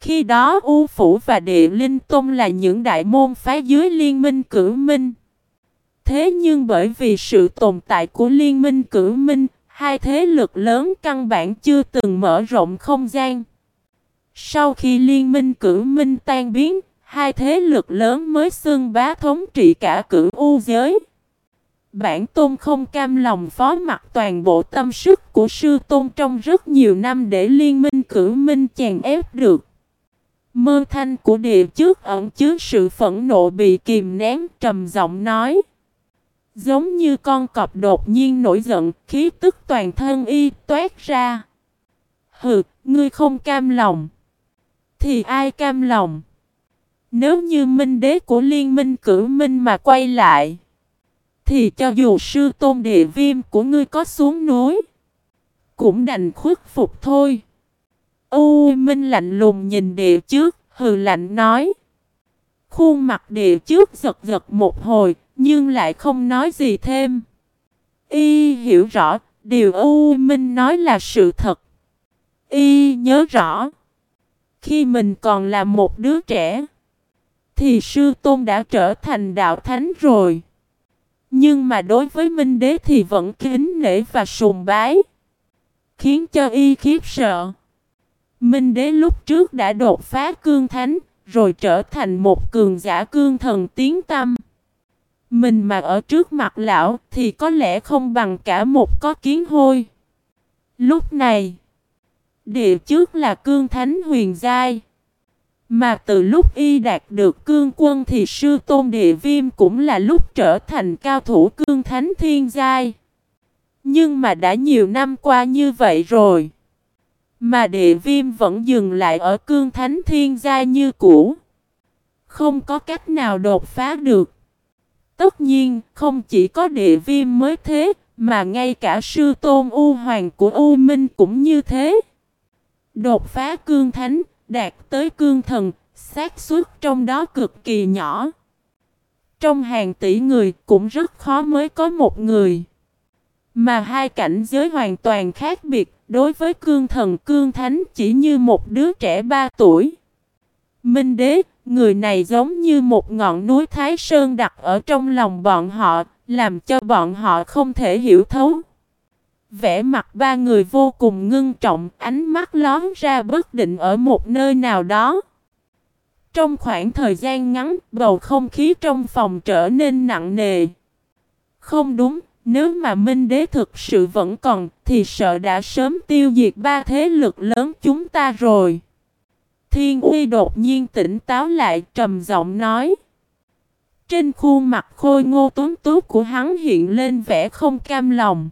Khi đó U Phủ và Địa Linh Tôn là những đại môn phái dưới liên minh cử minh. Thế nhưng bởi vì sự tồn tại của liên minh cử minh, hai thế lực lớn căn bản chưa từng mở rộng không gian. Sau khi liên minh cử minh tan biến, hai thế lực lớn mới xưng bá thống trị cả cử u giới. Bản tôn không cam lòng phó mặc toàn bộ tâm sức của sư tôn trong rất nhiều năm để liên minh cử minh chèn ép được. Mơ thanh của địa trước ẩn chứa sự phẫn nộ bị kìm nén trầm giọng nói. Giống như con cọp đột nhiên nổi giận, khí tức toàn thân y toát ra. Hừ, ngươi không cam lòng. Thì ai cam lòng? Nếu như minh đế của liên minh cử minh mà quay lại. Thì cho dù sư tôn địa viêm của ngươi có xuống núi. Cũng đành khuất phục thôi. U Minh lạnh lùng nhìn địa trước, hừ lạnh nói. Khuôn mặt địa trước giật giật một hồi, nhưng lại không nói gì thêm. Y hiểu rõ, điều U Minh nói là sự thật. Y nhớ rõ. Khi mình còn là một đứa trẻ, thì sư tôn đã trở thành đạo thánh rồi. Nhưng mà đối với Minh Đế thì vẫn kính nể và sùng bái. Khiến cho y khiếp sợ. Minh Đế lúc trước đã đột phá cương thánh, rồi trở thành một cường giả cương thần tiến tâm. Mình mà ở trước mặt lão thì có lẽ không bằng cả một có kiến hôi. Lúc này, địa trước là cương thánh huyền giai. Mà từ lúc y đạt được cương quân thì sư tôn địa viêm cũng là lúc trở thành cao thủ cương thánh thiên giai. Nhưng mà đã nhiều năm qua như vậy rồi. Mà địa viêm vẫn dừng lại ở cương thánh thiên giai như cũ. Không có cách nào đột phá được. Tất nhiên, không chỉ có địa viêm mới thế, mà ngay cả sư tôn U Hoàng của U Minh cũng như thế. Đột phá cương thánh, đạt tới cương thần, xác suất trong đó cực kỳ nhỏ. Trong hàng tỷ người cũng rất khó mới có một người. Mà hai cảnh giới hoàn toàn khác biệt, đối với cương thần cương thánh chỉ như một đứa trẻ ba tuổi. Minh đế, người này giống như một ngọn núi Thái Sơn đặt ở trong lòng bọn họ, làm cho bọn họ không thể hiểu thấu. Vẽ mặt ba người vô cùng ngưng trọng, ánh mắt lón ra bất định ở một nơi nào đó. Trong khoảng thời gian ngắn, bầu không khí trong phòng trở nên nặng nề. Không đúng, nếu mà Minh Đế thực sự vẫn còn, thì sợ đã sớm tiêu diệt ba thế lực lớn chúng ta rồi. Thiên Uy đột nhiên tỉnh táo lại, trầm giọng nói. Trên khuôn mặt khôi ngô tuấn tú của hắn hiện lên vẻ không cam lòng.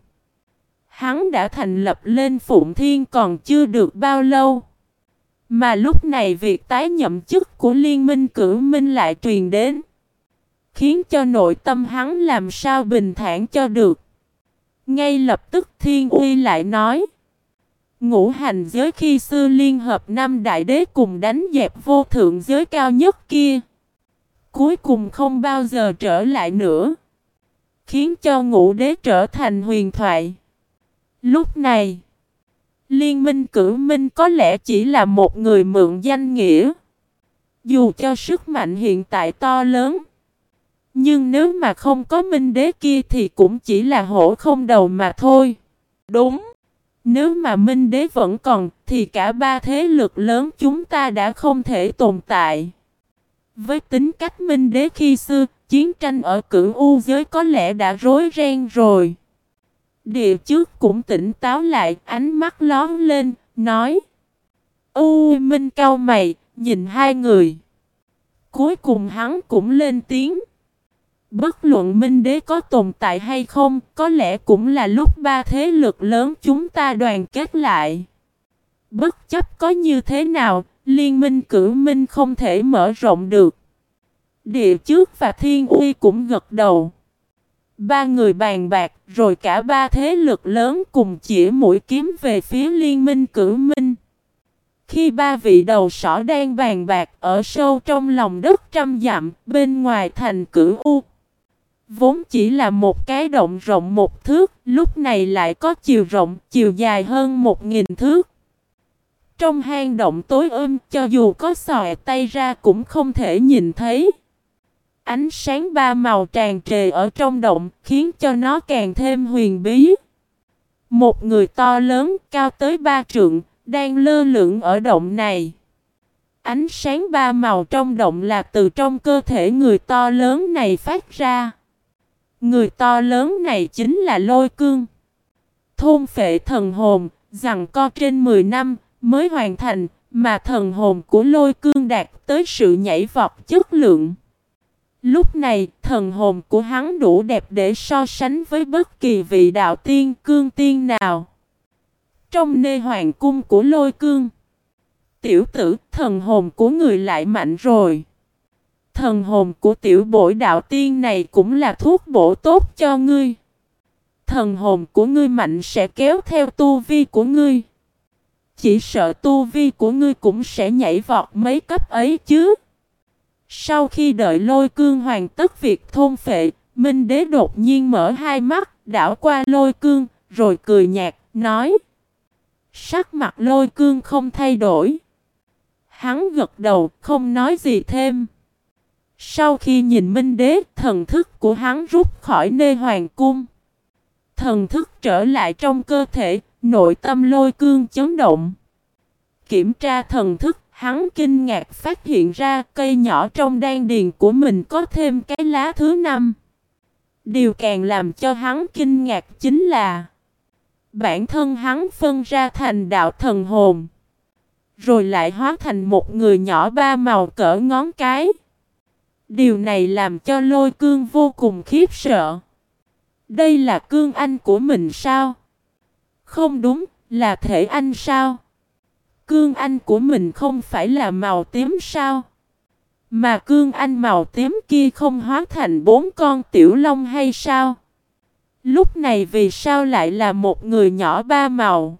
Hắn đã thành lập lên Phụng Thiên còn chưa được bao lâu. Mà lúc này việc tái nhậm chức của Liên minh cử minh lại truyền đến. Khiến cho nội tâm hắn làm sao bình thản cho được. Ngay lập tức Thiên Uy lại nói. Ngũ hành giới khi xưa liên hợp năm đại đế cùng đánh dẹp vô thượng giới cao nhất kia. Cuối cùng không bao giờ trở lại nữa. Khiến cho ngũ đế trở thành huyền thoại. Lúc này, liên minh cử minh có lẽ chỉ là một người mượn danh nghĩa. Dù cho sức mạnh hiện tại to lớn. Nhưng nếu mà không có minh đế kia thì cũng chỉ là hổ không đầu mà thôi. Đúng. Nếu mà minh đế vẫn còn thì cả ba thế lực lớn chúng ta đã không thể tồn tại. Với tính cách minh đế khi xưa, chiến tranh ở cửu u giới có lẽ đã rối ren rồi. Địa trước cũng tỉnh táo lại, ánh mắt lón lên, nói. U Minh cao mày, nhìn hai người. Cuối cùng hắn cũng lên tiếng. Bất luận Minh Đế có tồn tại hay không, có lẽ cũng là lúc ba thế lực lớn chúng ta đoàn kết lại. Bất chấp có như thế nào, liên minh cử minh không thể mở rộng được. Địa trước và thiên uy cũng gật đầu. Ba người bàn bạc rồi cả ba thế lực lớn cùng chỉ mũi kiếm về phía liên minh cử minh. Khi ba vị đầu sỏ đang bàn bạc ở sâu trong lòng đất trăm dặm bên ngoài thành cửu u. Vốn chỉ là một cái động rộng một thước, lúc này lại có chiều rộng, chiều dài hơn một nghìn thước. Trong hang động tối ôm, cho dù có sòe tay ra cũng không thể nhìn thấy. Ánh sáng ba màu tràn trề ở trong động, khiến cho nó càng thêm huyền bí. Một người to lớn, cao tới ba trượng, đang lơ lửng ở động này. Ánh sáng ba màu trong động là từ trong cơ thể người to lớn này phát ra. Người to lớn này chính là lôi cương. Thôn phệ thần hồn, rằng co trên 10 năm mới hoàn thành, mà thần hồn của lôi cương đạt tới sự nhảy vọt chất lượng. Lúc này, thần hồn của hắn đủ đẹp để so sánh với bất kỳ vị đạo tiên cương tiên nào. Trong nê hoàng cung của lôi cương, tiểu tử, thần hồn của người lại mạnh rồi. Thần hồn của tiểu bội đạo tiên này cũng là thuốc bổ tốt cho ngươi. Thần hồn của ngươi mạnh sẽ kéo theo tu vi của ngươi. Chỉ sợ tu vi của ngươi cũng sẽ nhảy vọt mấy cấp ấy chứ. Sau khi đợi lôi cương hoàn tất việc thôn phệ, Minh đế đột nhiên mở hai mắt, đảo qua lôi cương, rồi cười nhạt, nói. Sắc mặt lôi cương không thay đổi. Hắn gật đầu, không nói gì thêm. Sau khi nhìn Minh Đế, thần thức của hắn rút khỏi nê hoàng cung. Thần thức trở lại trong cơ thể, nội tâm lôi cương chấn động. Kiểm tra thần thức, hắn kinh ngạc phát hiện ra cây nhỏ trong đan điền của mình có thêm cái lá thứ năm. Điều càng làm cho hắn kinh ngạc chính là bản thân hắn phân ra thành đạo thần hồn. Rồi lại hóa thành một người nhỏ ba màu cỡ ngón cái. Điều này làm cho lôi cương vô cùng khiếp sợ. Đây là cương anh của mình sao? Không đúng, là thể anh sao? Cương anh của mình không phải là màu tím sao? Mà cương anh màu tím kia không hóa thành bốn con tiểu long hay sao? Lúc này vì sao lại là một người nhỏ ba màu?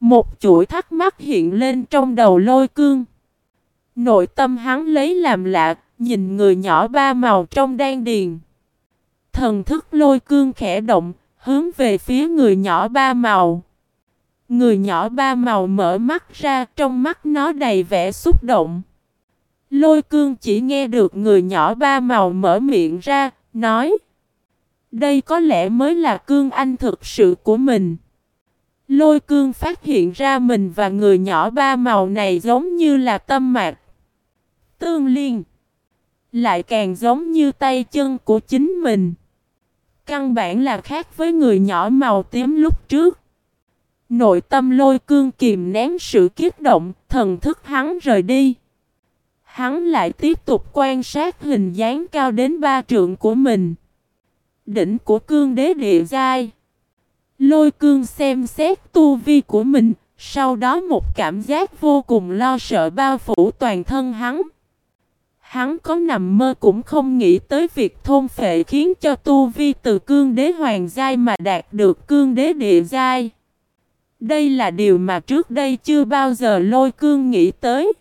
Một chuỗi thắc mắc hiện lên trong đầu lôi cương. Nội tâm hắn lấy làm lạ, nhìn người nhỏ ba màu trong đan điền. Thần thức lôi cương khẽ động, hướng về phía người nhỏ ba màu. Người nhỏ ba màu mở mắt ra, trong mắt nó đầy vẻ xúc động. Lôi cương chỉ nghe được người nhỏ ba màu mở miệng ra, nói. Đây có lẽ mới là cương anh thực sự của mình. Lôi cương phát hiện ra mình và người nhỏ ba màu này giống như là tâm mạc. Tương liên. Lại càng giống như tay chân của chính mình. Căn bản là khác với người nhỏ màu tím lúc trước. Nội tâm lôi cương kìm nén sự kiết động, thần thức hắn rời đi. Hắn lại tiếp tục quan sát hình dáng cao đến ba trượng của mình. Đỉnh của cương đế địa giai. Lôi cương xem xét tu vi của mình, sau đó một cảm giác vô cùng lo sợ bao phủ toàn thân hắn. Hắn có nằm mơ cũng không nghĩ tới việc thôn phệ khiến cho tu vi từ cương đế hoàng giai mà đạt được cương đế địa giai. Đây là điều mà trước đây chưa bao giờ lôi cương nghĩ tới.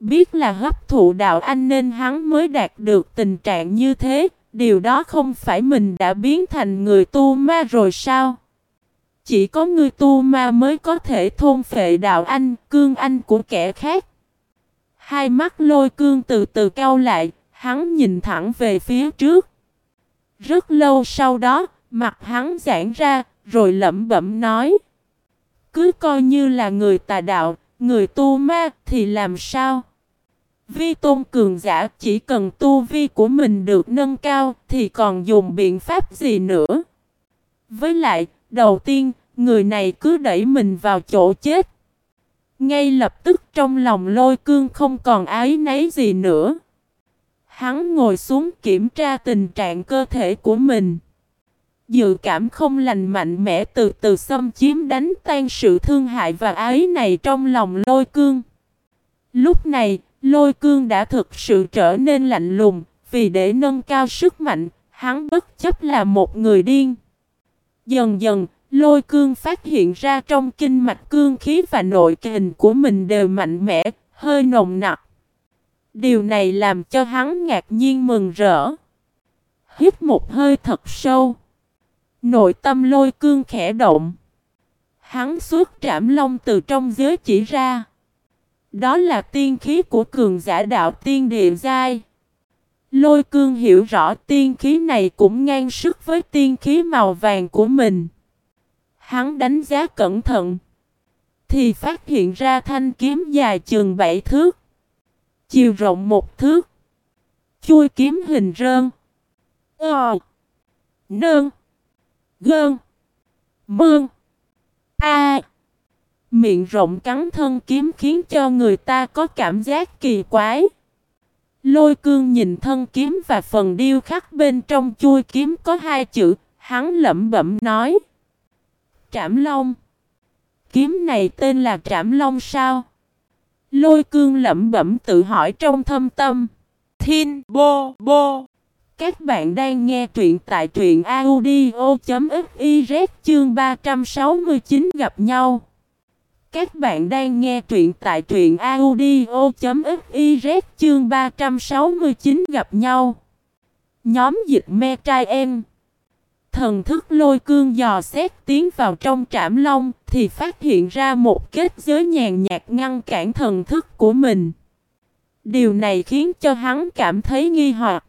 Biết là hấp thụ đạo anh nên hắn mới đạt được tình trạng như thế, điều đó không phải mình đã biến thành người tu ma rồi sao? Chỉ có người tu ma mới có thể thôn phệ đạo anh, cương anh của kẻ khác. Hai mắt lôi cương từ từ cao lại, hắn nhìn thẳng về phía trước. Rất lâu sau đó, mặt hắn giãn ra, rồi lẩm bẩm nói. Cứ coi như là người tà đạo, người tu ma thì làm sao? Vi tôn cường giả chỉ cần tu vi của mình được nâng cao thì còn dùng biện pháp gì nữa? Với lại, đầu tiên, người này cứ đẩy mình vào chỗ chết. Ngay lập tức trong lòng lôi cương không còn ái nấy gì nữa. Hắn ngồi xuống kiểm tra tình trạng cơ thể của mình. Dự cảm không lành mạnh mẽ từ từ xâm chiếm đánh tan sự thương hại và ái này trong lòng lôi cương. Lúc này, lôi cương đã thực sự trở nên lạnh lùng, vì để nâng cao sức mạnh, hắn bất chấp là một người điên. Dần dần, lôi cương phát hiện ra trong kinh mạch cương khí và nội kình của mình đều mạnh mẽ, hơi nồng nặc. Điều này làm cho hắn ngạc nhiên mừng rỡ. Hít một hơi thật sâu. Nội tâm lôi cương khẽ động. Hắn suốt trảm long từ trong giới chỉ ra. Đó là tiên khí của cường giả đạo tiên địa giai. Lôi cương hiểu rõ tiên khí này cũng ngang sức với tiên khí màu vàng của mình. Hắn đánh giá cẩn thận. Thì phát hiện ra thanh kiếm dài chừng bảy thước. Chiều rộng một thước. Chui kiếm hình rơn. Ờ. Nơn. Gơn. Mương. A. Miệng rộng cắn thân kiếm khiến cho người ta có cảm giác kỳ quái. Lôi cương nhìn thân kiếm và phần điêu khắc bên trong chui kiếm có hai chữ, hắn lẩm bẩm nói. Trảm Long. Kiếm này tên là Trảm Long sao? Lôi cương lẩm bẩm tự hỏi trong thâm tâm. Thiên, bô bô. Các bạn đang nghe truyện tại truyện audio.fiz chương 369 gặp nhau. Các bạn đang nghe truyện tại truyện audio.fiz chương 369 gặp nhau. Nhóm dịch me trai em. Thần thức lôi cương dò xét tiến vào trong trảm long thì phát hiện ra một kết giới nhàn nhạt ngăn cản thần thức của mình. Điều này khiến cho hắn cảm thấy nghi hoặc.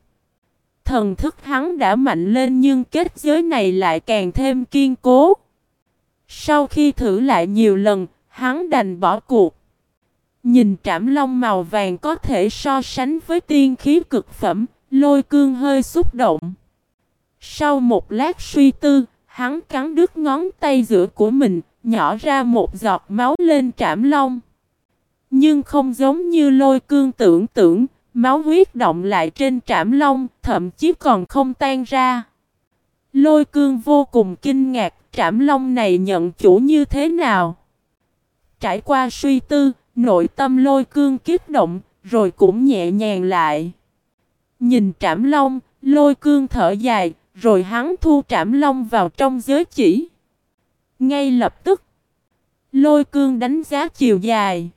Thần thức hắn đã mạnh lên nhưng kết giới này lại càng thêm kiên cố. Sau khi thử lại nhiều lần, hắn đành bỏ cuộc. Nhìn trảm long màu vàng có thể so sánh với tiên khí cực phẩm, lôi cương hơi xúc động. Sau một lát suy tư, hắn cắn đứt ngón tay giữa của mình, nhỏ ra một giọt máu lên trảm long. Nhưng không giống như lôi cương tưởng tưởng, máu huyết động lại trên trảm long, thậm chí còn không tan ra. Lôi cương vô cùng kinh ngạc, trảm long này nhận chủ như thế nào? Trải qua suy tư, nội tâm lôi cương kích động, rồi cũng nhẹ nhàng lại. Nhìn trảm long, lôi cương thở dài, rồi hắn thu trảm long vào trong giới chỉ. Ngay lập tức, lôi cương đánh giá chiều dài.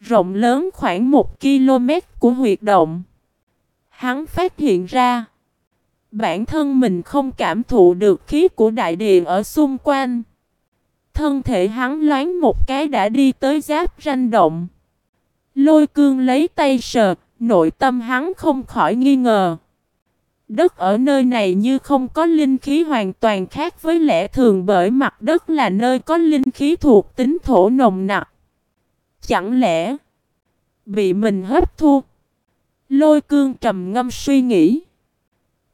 Rộng lớn khoảng một km của huyệt động. Hắn phát hiện ra, bản thân mình không cảm thụ được khí của đại địa ở xung quanh. Thân thể hắn loáng một cái đã đi tới giáp ranh động. Lôi cương lấy tay sờ, nội tâm hắn không khỏi nghi ngờ. Đất ở nơi này như không có linh khí hoàn toàn khác với lẽ thường bởi mặt đất là nơi có linh khí thuộc tính thổ nồng nặc. Chẳng lẽ bị mình hấp thu? Lôi cương trầm ngâm suy nghĩ.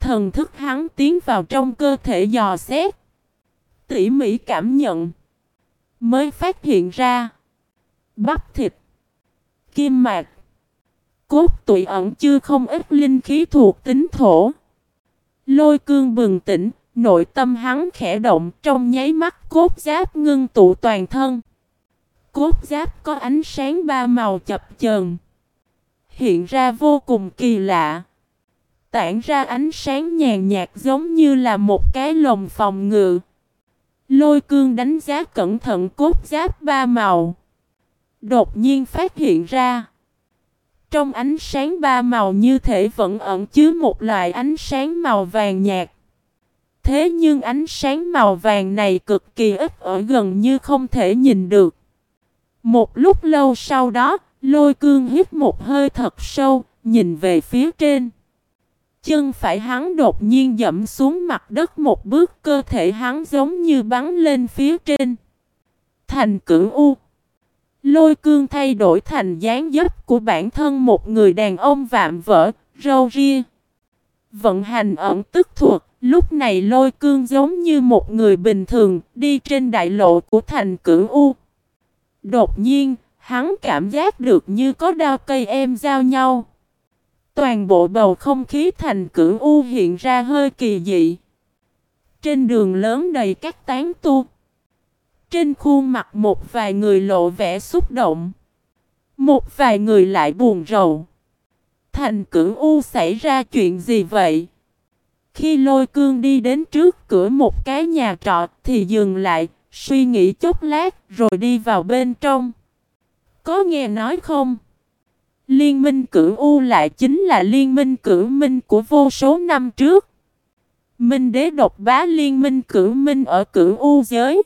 Thần thức hắn tiến vào trong cơ thể dò xét. Tỉ mỉ cảm nhận. Mới phát hiện ra. Bắp thịt. Kim mạc. Cốt tụy ẩn chưa không ít linh khí thuộc tính thổ. Lôi cương bừng tỉnh, nội tâm hắn khẽ động trong nháy mắt cốt giáp ngưng tụ toàn thân. Cốt giáp có ánh sáng ba màu chập chờn. hiện ra vô cùng kỳ lạ. Tản ra ánh sáng nhàn nhạt giống như là một cái lồng phòng ngự. Lôi cương đánh giá cẩn thận cốt giáp ba màu. Đột nhiên phát hiện ra. Trong ánh sáng ba màu như thể vẫn ẩn chứa một loại ánh sáng màu vàng nhạt. Thế nhưng ánh sáng màu vàng này cực kỳ ít ở gần như không thể nhìn được. Một lúc lâu sau đó, lôi cương hít một hơi thật sâu, nhìn về phía trên. Chân phải hắn đột nhiên dẫm xuống mặt đất một bước cơ thể hắn giống như bắn lên phía trên. Thành cửu U. Lôi cương thay đổi thành dáng dấp của bản thân một người đàn ông vạm vỡ, râu ria. Vận hành ẩn tức thuộc, lúc này lôi cương giống như một người bình thường đi trên đại lộ của thành cửu U. Đột nhiên, hắn cảm giác được như có đao cây em giao nhau. Toàn bộ bầu không khí thành cửu U hiện ra hơi kỳ dị. Trên đường lớn đầy các tán tu. Trên khuôn mặt một vài người lộ vẻ xúc động. Một vài người lại buồn rầu. Thành cửu U xảy ra chuyện gì vậy? Khi lôi cương đi đến trước cửa một cái nhà trọ thì dừng lại, suy nghĩ chốc lát rồi đi vào bên trong. Có nghe nói không? Liên minh cửu U lại chính là liên minh cửu minh của vô số năm trước. Minh đế độc bá liên minh cửu minh ở cửu U giới.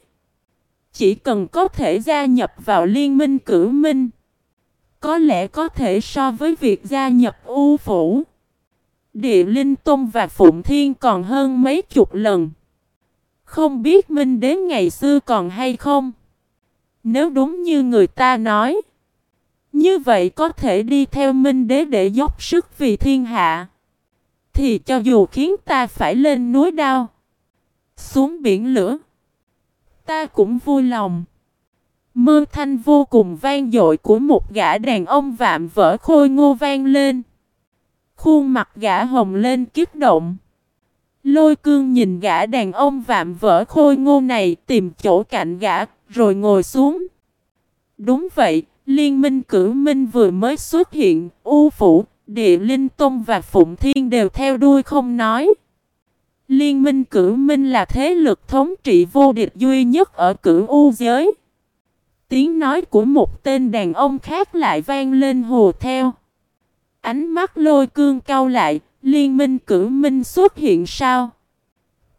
Chỉ cần có thể gia nhập vào liên minh cửu minh. Có lẽ có thể so với việc gia nhập U phủ. Địa Linh Tôn và Phụng Thiên còn hơn mấy chục lần. Không biết Minh đế ngày xưa còn hay không? Nếu đúng như người ta nói. Như vậy có thể đi theo Minh đế để dốc sức vì thiên hạ. Thì cho dù khiến ta phải lên núi đao. Xuống biển lửa. Ta cũng vui lòng. Mơ thanh vô cùng vang dội của một gã đàn ông vạm vỡ khôi ngô vang lên. Khuôn mặt gã hồng lên kiếp động. Lôi cương nhìn gã đàn ông vạm vỡ khôi ngô này tìm chỗ cạnh gã, rồi ngồi xuống. Đúng vậy, liên minh cử minh vừa mới xuất hiện, U Phủ, Địa Linh Tông và Phụng Thiên đều theo đuôi không nói. Liên minh cử minh là thế lực thống trị vô địch duy nhất ở cửu U giới. Tiếng nói của một tên đàn ông khác lại vang lên hồ theo. Ánh mắt lôi cương cau lại, liên minh cử minh xuất hiện sao?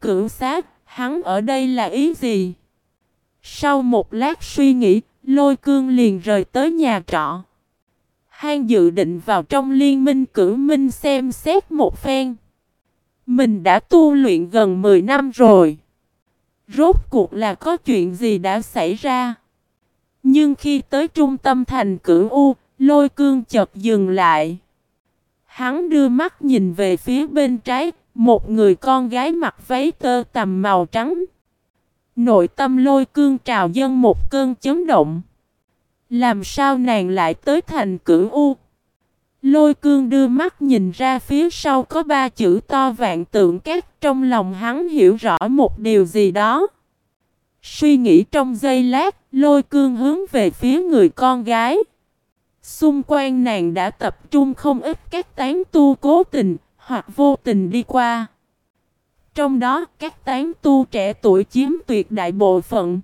Cửu sát, hắn ở đây là ý gì? Sau một lát suy nghĩ, lôi cương liền rời tới nhà trọ. Hang dự định vào trong liên minh cử minh xem xét một phen. Mình đã tu luyện gần 10 năm rồi. Rốt cuộc là có chuyện gì đã xảy ra? Nhưng khi tới trung tâm thành cửu U, lôi cương chợt dừng lại. Hắn đưa mắt nhìn về phía bên trái, một người con gái mặc váy tơ tầm màu trắng. Nội tâm lôi cương trào dân một cơn chấn động. Làm sao nàng lại tới thành cửu U? Lôi cương đưa mắt nhìn ra phía sau có ba chữ to vạn tượng các trong lòng hắn hiểu rõ một điều gì đó. Suy nghĩ trong giây lát, lôi cương hướng về phía người con gái. Xung quanh nàng đã tập trung không ít các tán tu cố tình hoặc vô tình đi qua. Trong đó các tán tu trẻ tuổi chiếm tuyệt đại bộ phận.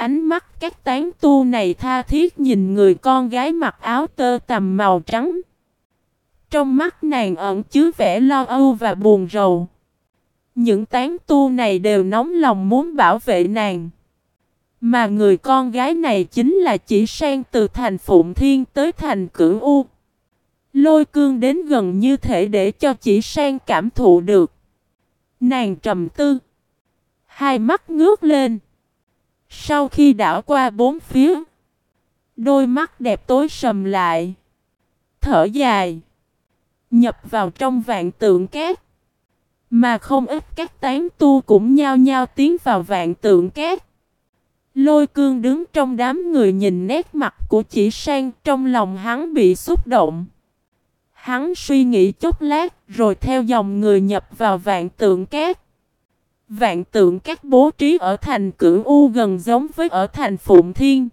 Ánh mắt các tán tu này tha thiết nhìn người con gái mặc áo tơ tầm màu trắng. Trong mắt nàng ẩn chứa vẻ lo âu và buồn rầu. Những tán tu này đều nóng lòng muốn bảo vệ nàng. Mà người con gái này chính là chỉ sang từ thành Phụng Thiên tới thành Cửu U. Lôi cương đến gần như thể để cho chỉ sang cảm thụ được. Nàng trầm tư. Hai mắt ngước lên. Sau khi đảo qua bốn phía. Đôi mắt đẹp tối sầm lại. Thở dài. Nhập vào trong vạn tượng cát. Mà không ít các tán tu cũng nhao nhao tiến vào vạn tượng cát. Lôi cương đứng trong đám người nhìn nét mặt của chỉ sang trong lòng hắn bị xúc động. Hắn suy nghĩ chốc lát rồi theo dòng người nhập vào vạn tượng cát. Vạn tượng các bố trí ở thành cửu U gần giống với ở thành Phụng Thiên.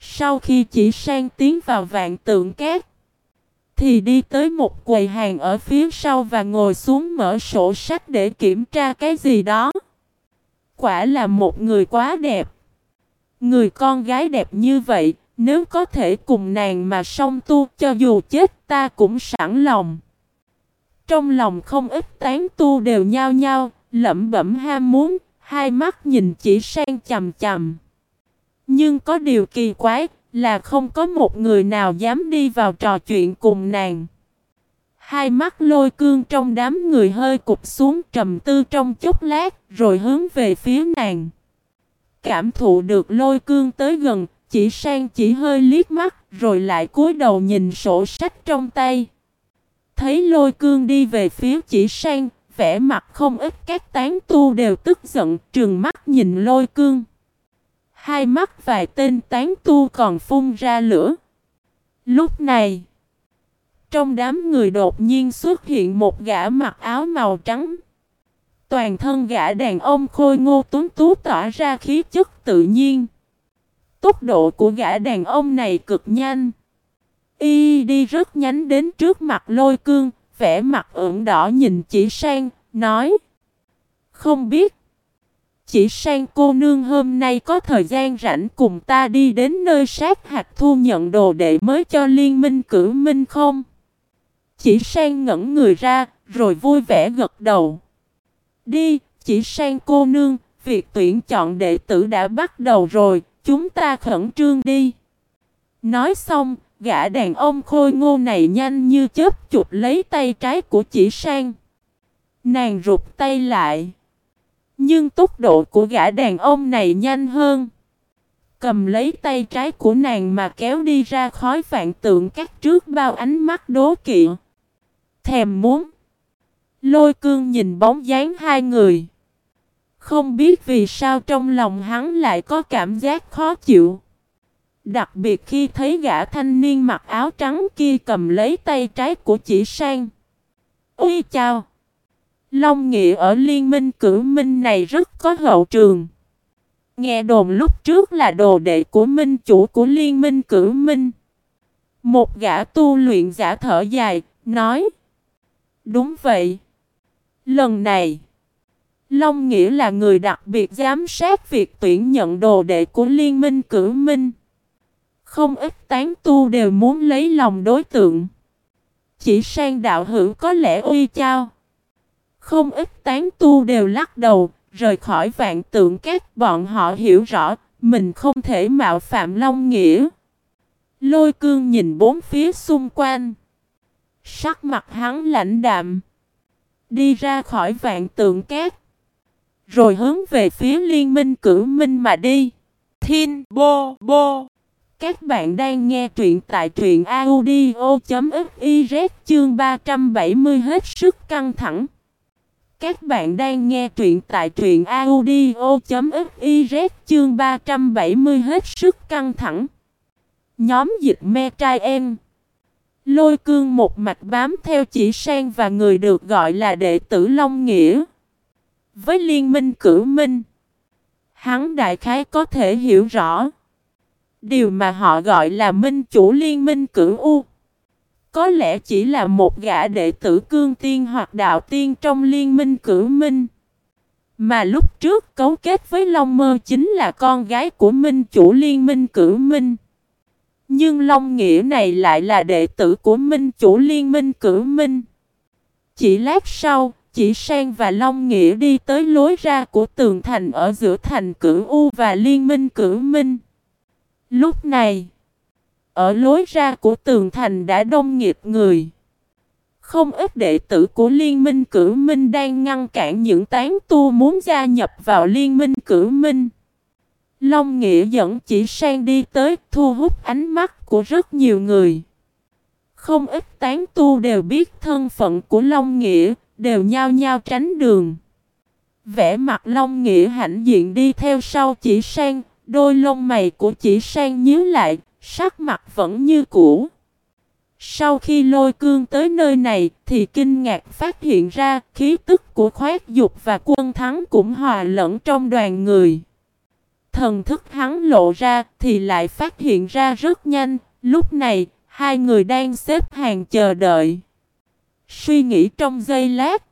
Sau khi chỉ sang tiến vào vạn tượng cát, thì đi tới một quầy hàng ở phía sau và ngồi xuống mở sổ sách để kiểm tra cái gì đó. Quả là một người quá đẹp. Người con gái đẹp như vậy, nếu có thể cùng nàng mà song tu cho dù chết ta cũng sẵn lòng. Trong lòng không ít tán tu đều nhao nhao, lẩm bẩm ham muốn, hai mắt nhìn chỉ sang chầm chầm. Nhưng có điều kỳ quái là không có một người nào dám đi vào trò chuyện cùng nàng. Hai mắt lôi cương trong đám người hơi cụp xuống trầm tư trong chốc lát rồi hướng về phía nàng. Cảm thụ được lôi cương tới gần, chỉ sang chỉ hơi liếc mắt rồi lại cúi đầu nhìn sổ sách trong tay. Thấy lôi cương đi về phía chỉ sang, vẻ mặt không ít các tán tu đều tức giận trừng mắt nhìn lôi cương. Hai mắt vài tên tán tu còn phun ra lửa. Lúc này, trong đám người đột nhiên xuất hiện một gã mặc áo màu trắng. Toàn thân gã đàn ông khôi ngô tuấn tú tỏa ra khí chất tự nhiên. Tốc độ của gã đàn ông này cực nhanh. Y đi rất nhánh đến trước mặt lôi cương, vẻ mặt ửng đỏ nhìn chỉ sang, nói. Không biết. Chỉ sang cô nương hôm nay có thời gian rảnh cùng ta đi đến nơi sát hạt thu nhận đồ đệ mới cho liên minh cử minh không? Chỉ sang ngẩn người ra, rồi vui vẻ gật đầu. Đi, chỉ sang cô nương, việc tuyển chọn đệ tử đã bắt đầu rồi, chúng ta khẩn trương đi. Nói xong, gã đàn ông khôi ngô này nhanh như chớp chụp lấy tay trái của chỉ sang. Nàng rụt tay lại. Nhưng tốc độ của gã đàn ông này nhanh hơn. Cầm lấy tay trái của nàng mà kéo đi ra khói vạn tượng các trước bao ánh mắt đố kỵ. Thèm muốn. Lôi cương nhìn bóng dáng hai người. Không biết vì sao trong lòng hắn lại có cảm giác khó chịu. Đặc biệt khi thấy gã thanh niên mặc áo trắng kia cầm lấy tay trái của chỉ sang. Ui chào! Long Nghĩa ở liên minh cử minh này rất có hậu trường. Nghe đồn lúc trước là đồ đệ của minh chủ của liên minh cử minh. Một gã tu luyện giả thở dài, nói. Đúng vậy. Lần này, Long Nghĩa là người đặc biệt giám sát việc tuyển nhận đồ đệ của liên minh cử minh. Không ít tán tu đều muốn lấy lòng đối tượng. Chỉ sang đạo hữu có lẽ uy chao Không ít tán tu đều lắc đầu, rời khỏi vạn tượng các bọn họ hiểu rõ, mình không thể mạo phạm Long Nghĩa. Lôi cương nhìn bốn phía xung quanh. Sắc mặt hắn lạnh đạm. Đi ra khỏi vạn tượng cát. Rồi hướng về phía liên minh cử minh mà đi. Thiên bô bô. Các bạn đang nghe truyện tại truyện audio.fiz chương 370 hết sức căng thẳng. Các bạn đang nghe truyện tại truyện audio.fiz chương 370 hết sức căng thẳng. Nhóm dịch me trai em. Lôi cương một mạch bám theo chỉ sang và người được gọi là đệ tử Long Nghĩa. Với liên minh cử minh, hắn đại khái có thể hiểu rõ. Điều mà họ gọi là minh chủ liên minh Cửu U. Có lẽ chỉ là một gã đệ tử cương tiên hoặc đạo tiên trong liên minh Cửu minh. Mà lúc trước cấu kết với Long Mơ chính là con gái của minh chủ liên minh Cửu minh. Nhưng Long Nghĩa này lại là đệ tử của minh chủ liên minh Cửu minh. Chỉ lát sau, chỉ Sang và Long Nghĩa đi tới lối ra của tường thành ở giữa thành Cửu U và liên minh Cửu minh. Lúc này, ở lối ra của tường thành đã đông nghịt người. Không ít đệ tử của Liên minh cử minh đang ngăn cản những tán tu muốn gia nhập vào Liên minh cử minh. Long Nghĩa dẫn chỉ sang đi tới thu hút ánh mắt của rất nhiều người. Không ít tán tu đều biết thân phận của Long Nghĩa, đều nhao nhao tránh đường. Vẽ mặt Long Nghĩa hãnh diện đi theo sau chỉ sang, đôi lông mày của chỉ sang nhíu lại, sắc mặt vẫn như cũ. Sau khi lôi cương tới nơi này thì kinh ngạc phát hiện ra khí tức của khoét dục và quân thắng cũng hòa lẫn trong đoàn người. Thần thức hắn lộ ra thì lại phát hiện ra rất nhanh, lúc này hai người đang xếp hàng chờ đợi. Suy nghĩ trong giây lát.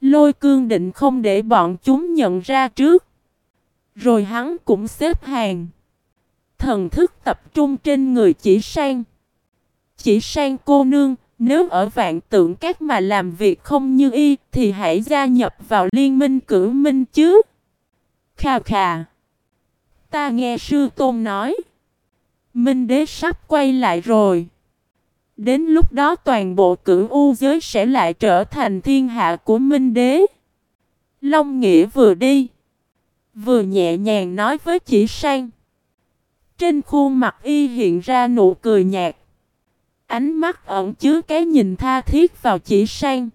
Lôi cương định không để bọn chúng nhận ra trước. Rồi hắn cũng xếp hàng. Thần thức tập trung trên người chỉ sang. Chỉ sang cô nương, nếu ở vạn tượng các mà làm việc không như y thì hãy gia nhập vào liên minh cử minh chứ. Khà khà. Ta nghe sư tôn nói. Minh đế sắp quay lại rồi. Đến lúc đó toàn bộ cửu u giới sẽ lại trở thành thiên hạ của Minh đế. Long Nghĩa vừa đi. Vừa nhẹ nhàng nói với chỉ sang. Trên khuôn mặt y hiện ra nụ cười nhạt. Ánh mắt ẩn chứa cái nhìn tha thiết vào chỉ sang.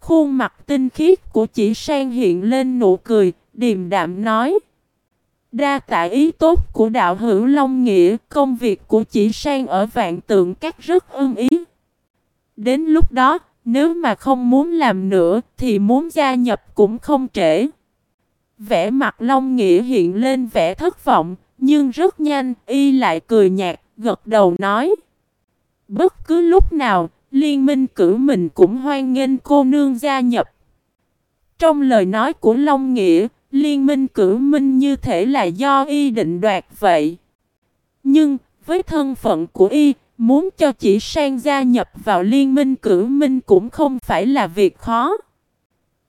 Khuôn mặt tinh khiết của chỉ sang hiện lên nụ cười, điềm đạm nói. Đa tạ ý tốt của đạo hữu Long Nghĩa, công việc của chỉ sang ở vạn tượng các rất ưng ý. Đến lúc đó, nếu mà không muốn làm nữa, thì muốn gia nhập cũng không trễ. Vẻ mặt Long Nghĩa hiện lên vẻ thất vọng, nhưng rất nhanh, y lại cười nhạt, gật đầu nói. Bất cứ lúc nào, liên minh cử mình cũng hoan nghênh cô nương gia nhập. Trong lời nói của Long Nghĩa, liên minh cử minh như thể là do y định đoạt vậy. Nhưng, với thân phận của y, muốn cho chỉ sang gia nhập vào liên minh cử minh cũng không phải là việc khó.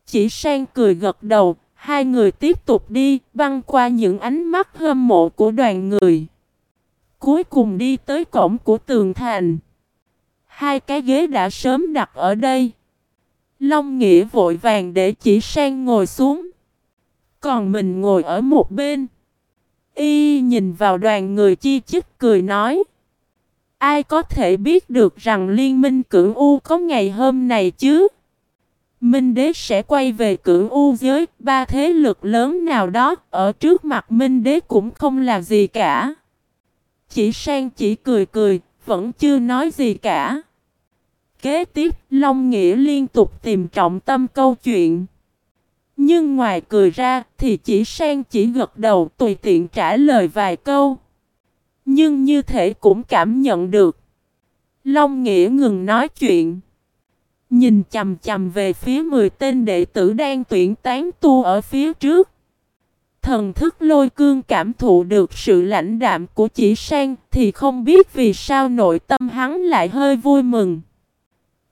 Chỉ sang cười gật đầu, hai người tiếp tục đi, băng qua những ánh mắt hâm mộ của đoàn người. Cuối cùng đi tới cổng của tường thành. Hai cái ghế đã sớm đặt ở đây. Long Nghĩa vội vàng để chỉ sang ngồi xuống. Còn mình ngồi ở một bên. Y nhìn vào đoàn người chi chích cười nói. Ai có thể biết được rằng liên minh cửu U có ngày hôm này chứ? Minh đế sẽ quay về cửu U giới, ba thế lực lớn nào đó, ở trước mặt Minh đế cũng không là gì cả. Chỉ sang chỉ cười cười, vẫn chưa nói gì cả. Kế tiếp, Long Nghĩa liên tục tìm trọng tâm câu chuyện. Nhưng ngoài cười ra thì chỉ sang chỉ gật đầu tùy tiện trả lời vài câu. Nhưng như thể cũng cảm nhận được. Long Nghĩa ngừng nói chuyện. Nhìn chầm chầm về phía 10 tên đệ tử đang tuyển tán tu ở phía trước. Thần thức lôi cương cảm thụ được sự lãnh đạm của chỉ sang thì không biết vì sao nội tâm hắn lại hơi vui mừng.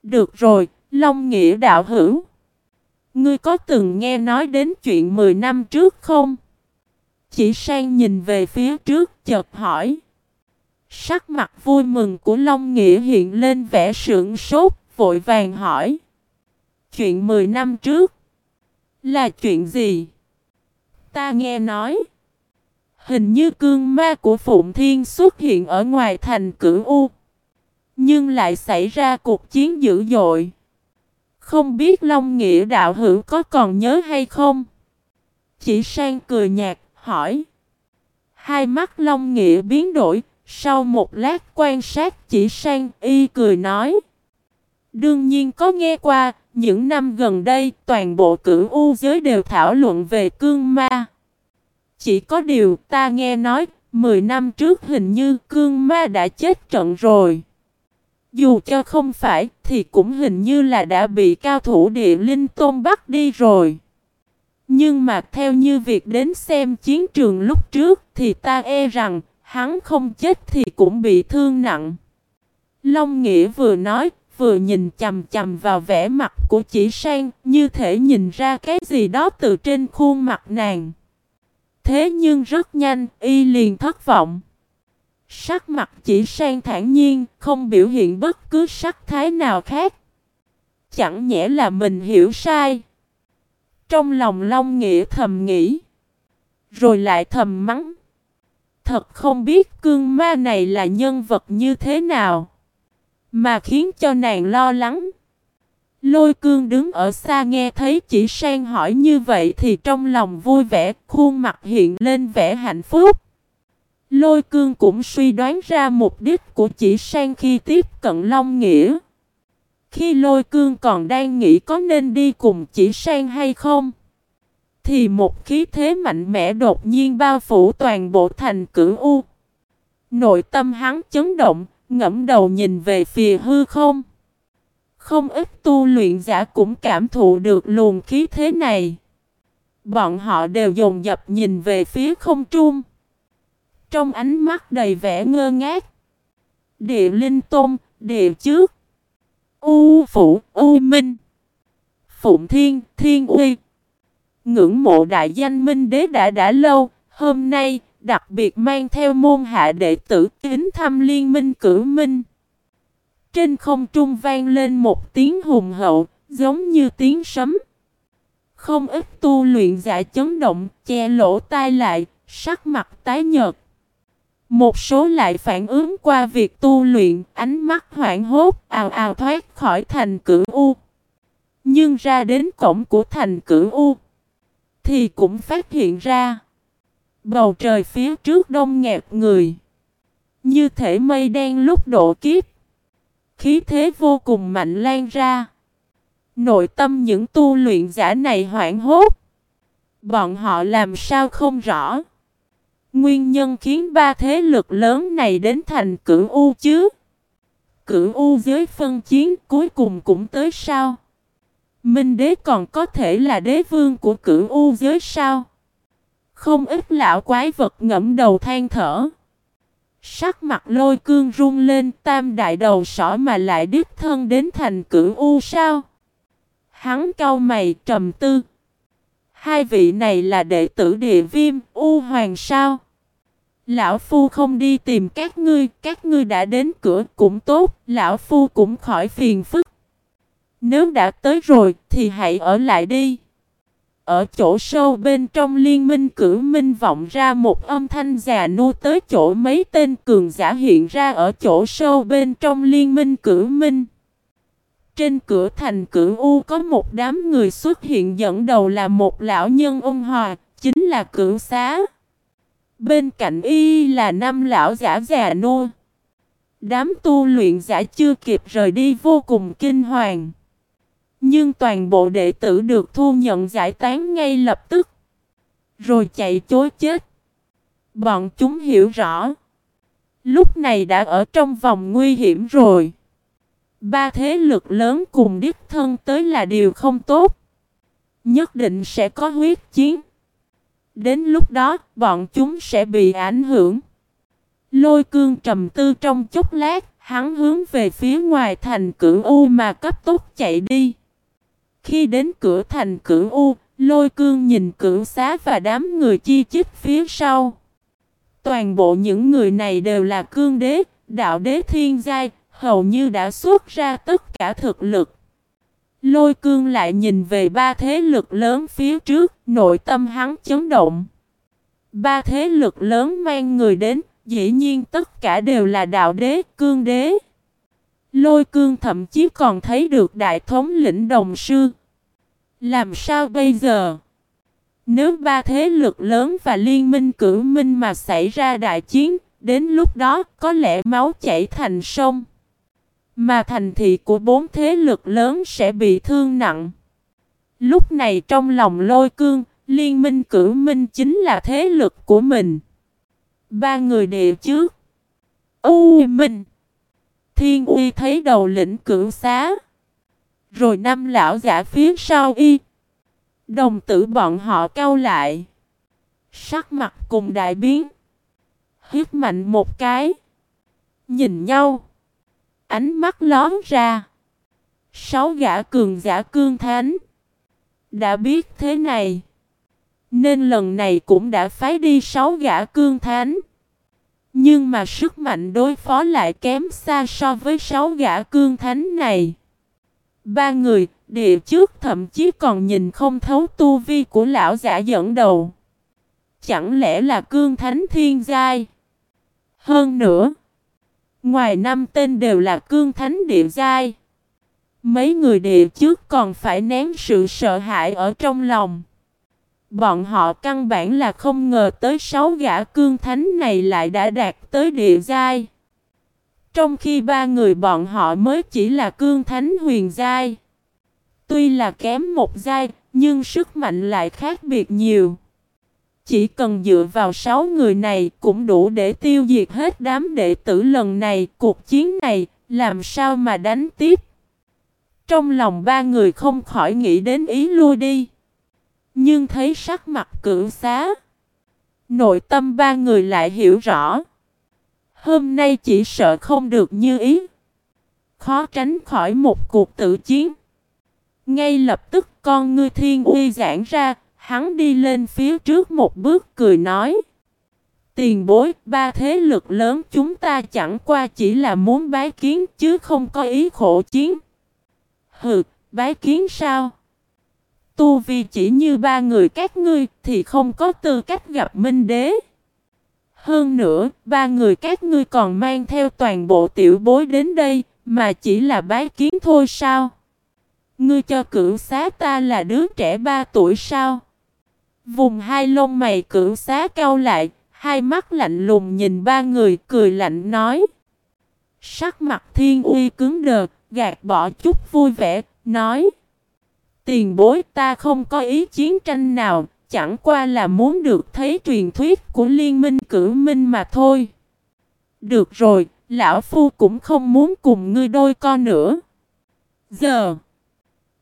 Được rồi, Long Nghĩa đạo hữu. Ngươi có từng nghe nói đến chuyện 10 năm trước không? Chỉ sang nhìn về phía trước chợt hỏi. Sắc mặt vui mừng của Long Nghĩa hiện lên vẻ sượng sốt, vội vàng hỏi. Chuyện 10 năm trước? Là chuyện gì? Ta nghe nói. Hình như cương ma của Phụng Thiên xuất hiện ở ngoài thành cửu U. Nhưng lại xảy ra cuộc chiến dữ dội. Không biết Long Nghĩa đạo hữu có còn nhớ hay không? Chỉ sang cười nhạt, hỏi. Hai mắt Long Nghĩa biến đổi, sau một lát quan sát chỉ sang y cười nói. Đương nhiên có nghe qua, những năm gần đây toàn bộ cửu u giới đều thảo luận về cương ma. Chỉ có điều ta nghe nói, 10 năm trước hình như cương ma đã chết trận rồi. Dù cho không phải thì cũng hình như là đã bị cao thủ địa linh tôn bắt đi rồi. Nhưng mà theo như việc đến xem chiến trường lúc trước thì ta e rằng hắn không chết thì cũng bị thương nặng. Long Nghĩa vừa nói vừa nhìn chầm chầm vào vẻ mặt của chỉ sang như thể nhìn ra cái gì đó từ trên khuôn mặt nàng. Thế nhưng rất nhanh y liền thất vọng. Sắc mặt chỉ sang thản nhiên, không biểu hiện bất cứ sắc thái nào khác. Chẳng nhẽ là mình hiểu sai. Trong lòng Long Nghĩa thầm nghĩ. Rồi lại thầm mắng. Thật không biết cương ma này là nhân vật như thế nào. Mà khiến cho nàng lo lắng. Lôi cương đứng ở xa nghe thấy chỉ sang hỏi như vậy thì trong lòng vui vẻ, khuôn mặt hiện lên vẻ hạnh phúc. Lôi cương cũng suy đoán ra mục đích của chỉ sang khi tiếp cận Long Nghĩa. Khi lôi cương còn đang nghĩ có nên đi cùng chỉ sang hay không, thì một khí thế mạnh mẽ đột nhiên bao phủ toàn bộ thành cửu U. Nội tâm hắn chấn động, ngẫm đầu nhìn về phía hư không. Không ít tu luyện giả cũng cảm thụ được luồng khí thế này. Bọn họ đều dồn dập nhìn về phía không trung. Trong ánh mắt đầy vẻ ngơ ngác. Địa linh tôn, địa trước. U phủ, U minh. Phụng thiên, thiên uy. Ngưỡng mộ đại danh minh đế đã đã lâu. Hôm nay, đặc biệt mang theo môn hạ đệ tử kính thăm liên minh cử minh. Trên không trung vang lên một tiếng hùng hậu, giống như tiếng sấm. Không ít tu luyện giả chấn động, che lỗ tai lại, sắc mặt tái nhợt. Một số lại phản ứng qua việc tu luyện, ánh mắt hoảng hốt, ào ào thoát khỏi thành cửu U. Nhưng ra đến cổng của thành cửu U, thì cũng phát hiện ra. Bầu trời phía trước đông nghẹt người. Như thể mây đen lúc độ kiếp. Khí thế vô cùng mạnh lan ra. Nội tâm những tu luyện giả này hoảng hốt. Bọn họ làm sao không rõ. Nguyên nhân khiến ba thế lực lớn này đến thành cửu U chứ. Cửu U giới phân chiến cuối cùng cũng tới sao. Minh đế còn có thể là đế vương của cửu U giới sao. Không ít lão quái vật ngẫm đầu than thở. Sắc mặt lôi cương run lên tam đại đầu sỏ mà lại đích thân đến thành cửu U sao. Hắn cau mày trầm tư. Hai vị này là đệ tử địa viêm U Hoàng sao. Lão Phu không đi tìm các ngươi, các ngươi đã đến cửa cũng tốt, Lão Phu cũng khỏi phiền phức. Nếu đã tới rồi thì hãy ở lại đi. Ở chỗ sâu bên trong liên minh cử minh vọng ra một âm thanh già nua tới chỗ mấy tên cường giả hiện ra ở chỗ sâu bên trong liên minh cử minh. Trên cửa thành cử U có một đám người xuất hiện dẫn đầu là một lão nhân ông hòa, chính là cử xá. Bên cạnh y là năm lão giả già nua. Đám tu luyện giả chưa kịp rời đi vô cùng kinh hoàng. Nhưng toàn bộ đệ tử được thu nhận giải tán ngay lập tức. Rồi chạy chối chết. Bọn chúng hiểu rõ. Lúc này đã ở trong vòng nguy hiểm rồi. Ba thế lực lớn cùng đích thân tới là điều không tốt. Nhất định sẽ có huyết chiến. Đến lúc đó, bọn chúng sẽ bị ảnh hưởng. Lôi cương trầm tư trong chốc lát, hắn hướng về phía ngoài thành cửu U mà cấp tốc chạy đi. Khi đến cửa thành cửu U, lôi cương nhìn cửu xá và đám người chi chít phía sau. Toàn bộ những người này đều là cương đế, đạo đế thiên giai, hầu như đã xuất ra tất cả thực lực. Lôi cương lại nhìn về ba thế lực lớn phía trước, nội tâm hắn chấn động. Ba thế lực lớn mang người đến, dĩ nhiên tất cả đều là đạo đế, cương đế. Lôi cương thậm chí còn thấy được đại thống lĩnh đồng sư. Làm sao bây giờ? Nếu ba thế lực lớn và liên minh cử minh mà xảy ra đại chiến, đến lúc đó có lẽ máu chảy thành sông. Mà thành thị của bốn thế lực lớn sẽ bị thương nặng. Lúc này trong lòng lôi cương, liên minh cử minh chính là thế lực của mình. Ba người địa trước. U Minh. Thiên uy thấy đầu lĩnh cửu xá. Rồi năm lão giả phía sau y. Đồng tử bọn họ cau lại. Sắc mặt cùng đại biến. Hiếp mạnh một cái. Nhìn nhau. Ánh mắt lón ra. Sáu gã cường giả cương thánh. Đã biết thế này. Nên lần này cũng đã phái đi sáu gã cương thánh. Nhưng mà sức mạnh đối phó lại kém xa so với sáu gã cương thánh này. Ba người, địa trước thậm chí còn nhìn không thấu tu vi của lão giả dẫn đầu. Chẳng lẽ là cương thánh thiên giai? Hơn nữa, ngoài năm tên đều là cương thánh địa giai. Mấy người địa trước còn phải nén sự sợ hãi ở trong lòng. Bọn họ căn bản là không ngờ tới sáu gã cương thánh này lại đã đạt tới địa giai. Trong khi ba người bọn họ mới chỉ là cương thánh huyền giai. Tuy là kém một giai, nhưng sức mạnh lại khác biệt nhiều. Chỉ cần dựa vào sáu người này cũng đủ để tiêu diệt hết đám đệ tử lần này, cuộc chiến này, làm sao mà đánh tiếp. Trong lòng ba người không khỏi nghĩ đến ý lui đi. Nhưng thấy sắc mặt cửu xá. Nội tâm ba người lại hiểu rõ. Hôm nay chỉ sợ không được như ý. Khó tránh khỏi một cuộc tự chiến. Ngay lập tức con ngươi thiên uy giãn ra, hắn đi lên phía trước một bước cười nói. Tiền bối, ba thế lực lớn chúng ta chẳng qua chỉ là muốn bái kiến chứ không có ý khổ chiến. Hừ, bái kiến sao? Tu vi chỉ như ba người các ngươi thì không có tư cách gặp minh đế. Hơn nữa, ba người các ngươi còn mang theo toàn bộ tiểu bối đến đây, mà chỉ là bái kiến thôi sao? Ngươi cho cửu xá ta là đứa trẻ ba tuổi sao? Vùng hai lông mày cửu xá cao lại, hai mắt lạnh lùng nhìn ba người cười lạnh nói. Sắc mặt thiên uy cứng đờ, gạt bỏ chút vui vẻ, nói. Tiền bối ta không có ý chiến tranh nào, chẳng qua là muốn được thấy truyền thuyết của liên minh cử minh mà thôi. Được rồi, lão phu cũng không muốn cùng ngươi đôi con nữa. Giờ,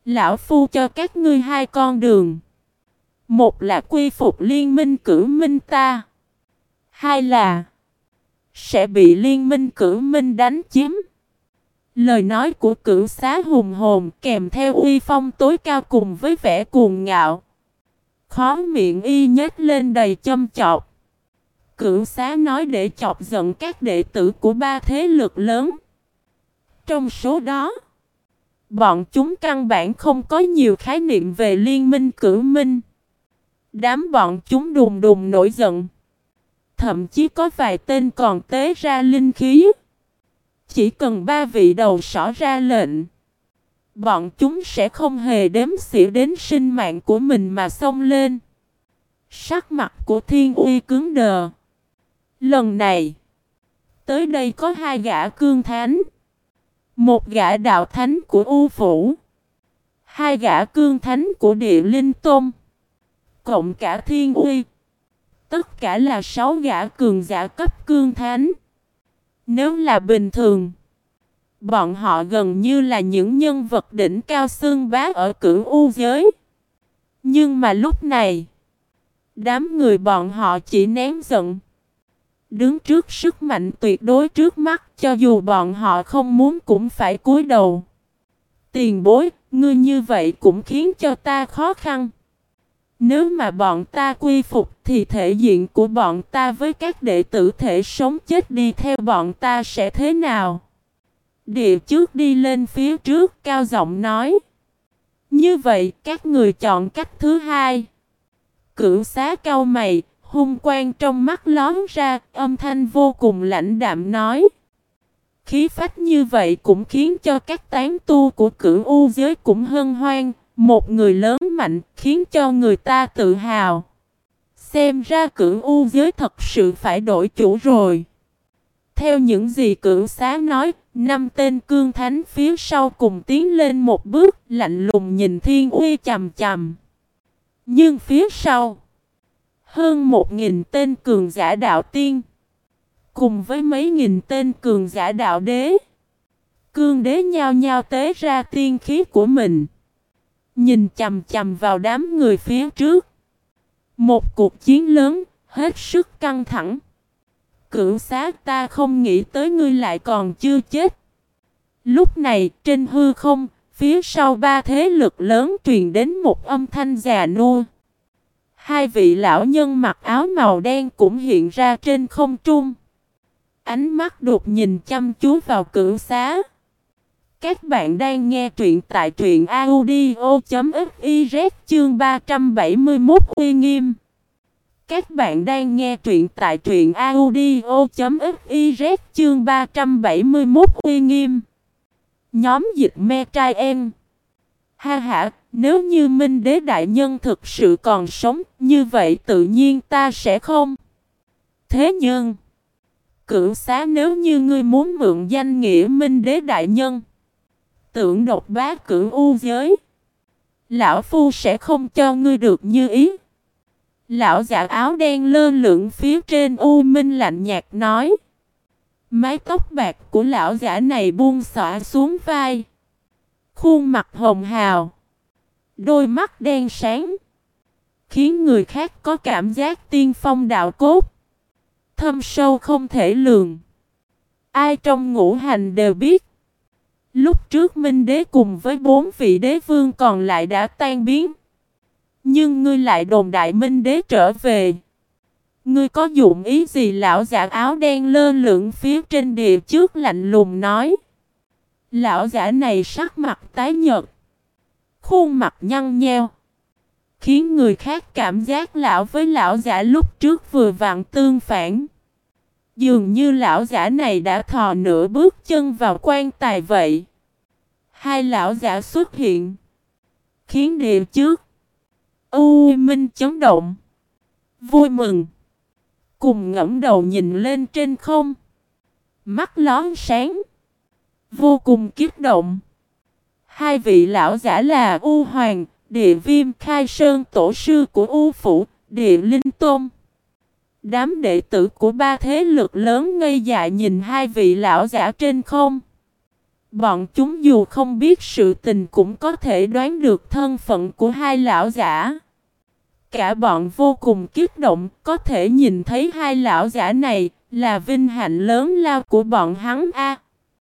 lão phu cho các ngươi hai con đường. Một là quy phục liên minh cử minh ta. Hai là sẽ bị liên minh cử minh đánh chiếm. Lời nói của cửu xá hùng hồn kèm theo uy phong tối cao cùng với vẻ cuồng ngạo. Khó miệng y nhếch lên đầy châm chọc. Cửu xá nói để chọc giận các đệ tử của ba thế lực lớn. Trong số đó, bọn chúng căn bản không có nhiều khái niệm về liên minh cử minh. Đám bọn chúng đùng đùng nổi giận. Thậm chí có vài tên còn tế ra linh khí. Chỉ cần ba vị đầu sỏ ra lệnh. Bọn chúng sẽ không hề đếm xỉa đến sinh mạng của mình mà xông lên. Sắc mặt của thiên uy cứng đờ. Lần này, tới đây có hai gã cương thánh. Một gã đạo thánh của U Phủ. Hai gã cương thánh của địa linh tôn. Cộng cả thiên uy. Tất cả là sáu gã cường giả cấp cương thánh. Nếu là bình thường, bọn họ gần như là những nhân vật đỉnh cao xương bá ở cửu u giới. Nhưng mà lúc này, đám người bọn họ chỉ nén giận. Đứng trước sức mạnh tuyệt đối trước mắt cho dù bọn họ không muốn cũng phải cúi đầu. Tiền bối, ngươi như vậy cũng khiến cho ta khó khăn. Nếu mà bọn ta quy phục thì thể diện của bọn ta với các đệ tử thể sống chết đi theo bọn ta sẽ thế nào? Địa trước đi lên phía trước cao giọng nói. Như vậy các người chọn cách thứ hai. Cửu xá cao mày, hung quang trong mắt lón ra, âm thanh vô cùng lãnh đạm nói. Khí phách như vậy cũng khiến cho các tán tu của cửu u giới cũng hân hoan, một người lớn mạnh khiến cho người ta tự hào. Xem ra cửu u giới thật sự phải đổi chủ rồi. Theo những gì cửu xá nói, năm tên cương thánh phía sau cùng tiến lên một bước, lạnh lùng nhìn thiên uy chầm chầm. Nhưng phía sau, hơn một nghìn tên cường giả đạo tiên, cùng với mấy nghìn tên cường giả đạo đế, cương đế nhao nhao tế ra tiên khí của mình. Nhìn chầm chầm vào đám người phía trước. Một cuộc chiến lớn, hết sức căng thẳng. Cửu xá ta không nghĩ tới ngươi lại còn chưa chết. Lúc này, trên hư không, phía sau ba thế lực lớn truyền đến một âm thanh già nua. Hai vị lão nhân mặc áo màu đen cũng hiện ra trên không trung. Ánh mắt đột nhìn chăm chú vào cửu xá. Các bạn đang nghe truyện tại truyện audio.fiz chương 371 uy nghiêm. Các bạn đang nghe truyện tại truyện audio.fiz chương 371 uy nghiêm. Nhóm dịch me trai em. Ha ha, nếu như Minh Đế Đại Nhân thực sự còn sống, như vậy tự nhiên ta sẽ không. Thế nhưng, cửu xá nếu như ngươi muốn mượn danh nghĩa Minh Đế Đại Nhân, tưởng độc bá cửu u giới. Lão Phu sẽ không cho ngươi được như ý. Lão giả áo đen lơ lửng phía trên U Minh lạnh nhạt nói. Mái tóc bạc của lão giả này buông xõa xuống vai. Khuôn mặt hồng hào. Đôi mắt đen sáng. Khiến người khác có cảm giác tiên phong đạo cốt. Thâm sâu không thể lường. Ai trong ngũ hành đều biết. Lúc trước Minh Đế cùng với bốn vị đế vương còn lại đã tan biến. Nhưng ngươi lại đồn đại Minh Đế trở về. Ngươi có dụng ý gì lão giả áo đen lơ lửng phía trên địa trước lạnh lùng nói. Lão giả này sắc mặt tái nhợt. Khuôn mặt nhăn nheo. Khiến người khác cảm giác lão với lão giả lúc trước vừa vặn tương phản. Dường như lão giả này đã thò nửa bước chân vào quan tài vậy. Hai lão giả xuất hiện. Khiến địa trước. U Minh chấn động. Vui mừng. Cùng ngẫm đầu nhìn lên trên không. Mắt lón sáng. Vô cùng kiếp động. Hai vị lão giả là U Hoàng, địa viêm khai sơn tổ sư của U Phủ, địa linh tôn. Đám đệ tử của ba thế lực lớn ngây dại nhìn hai vị lão giả trên không. Bọn chúng dù không biết sự tình cũng có thể đoán được thân phận của hai lão giả. Cả bọn vô cùng kích động, có thể nhìn thấy hai lão giả này là vinh hạnh lớn lao của bọn hắn a.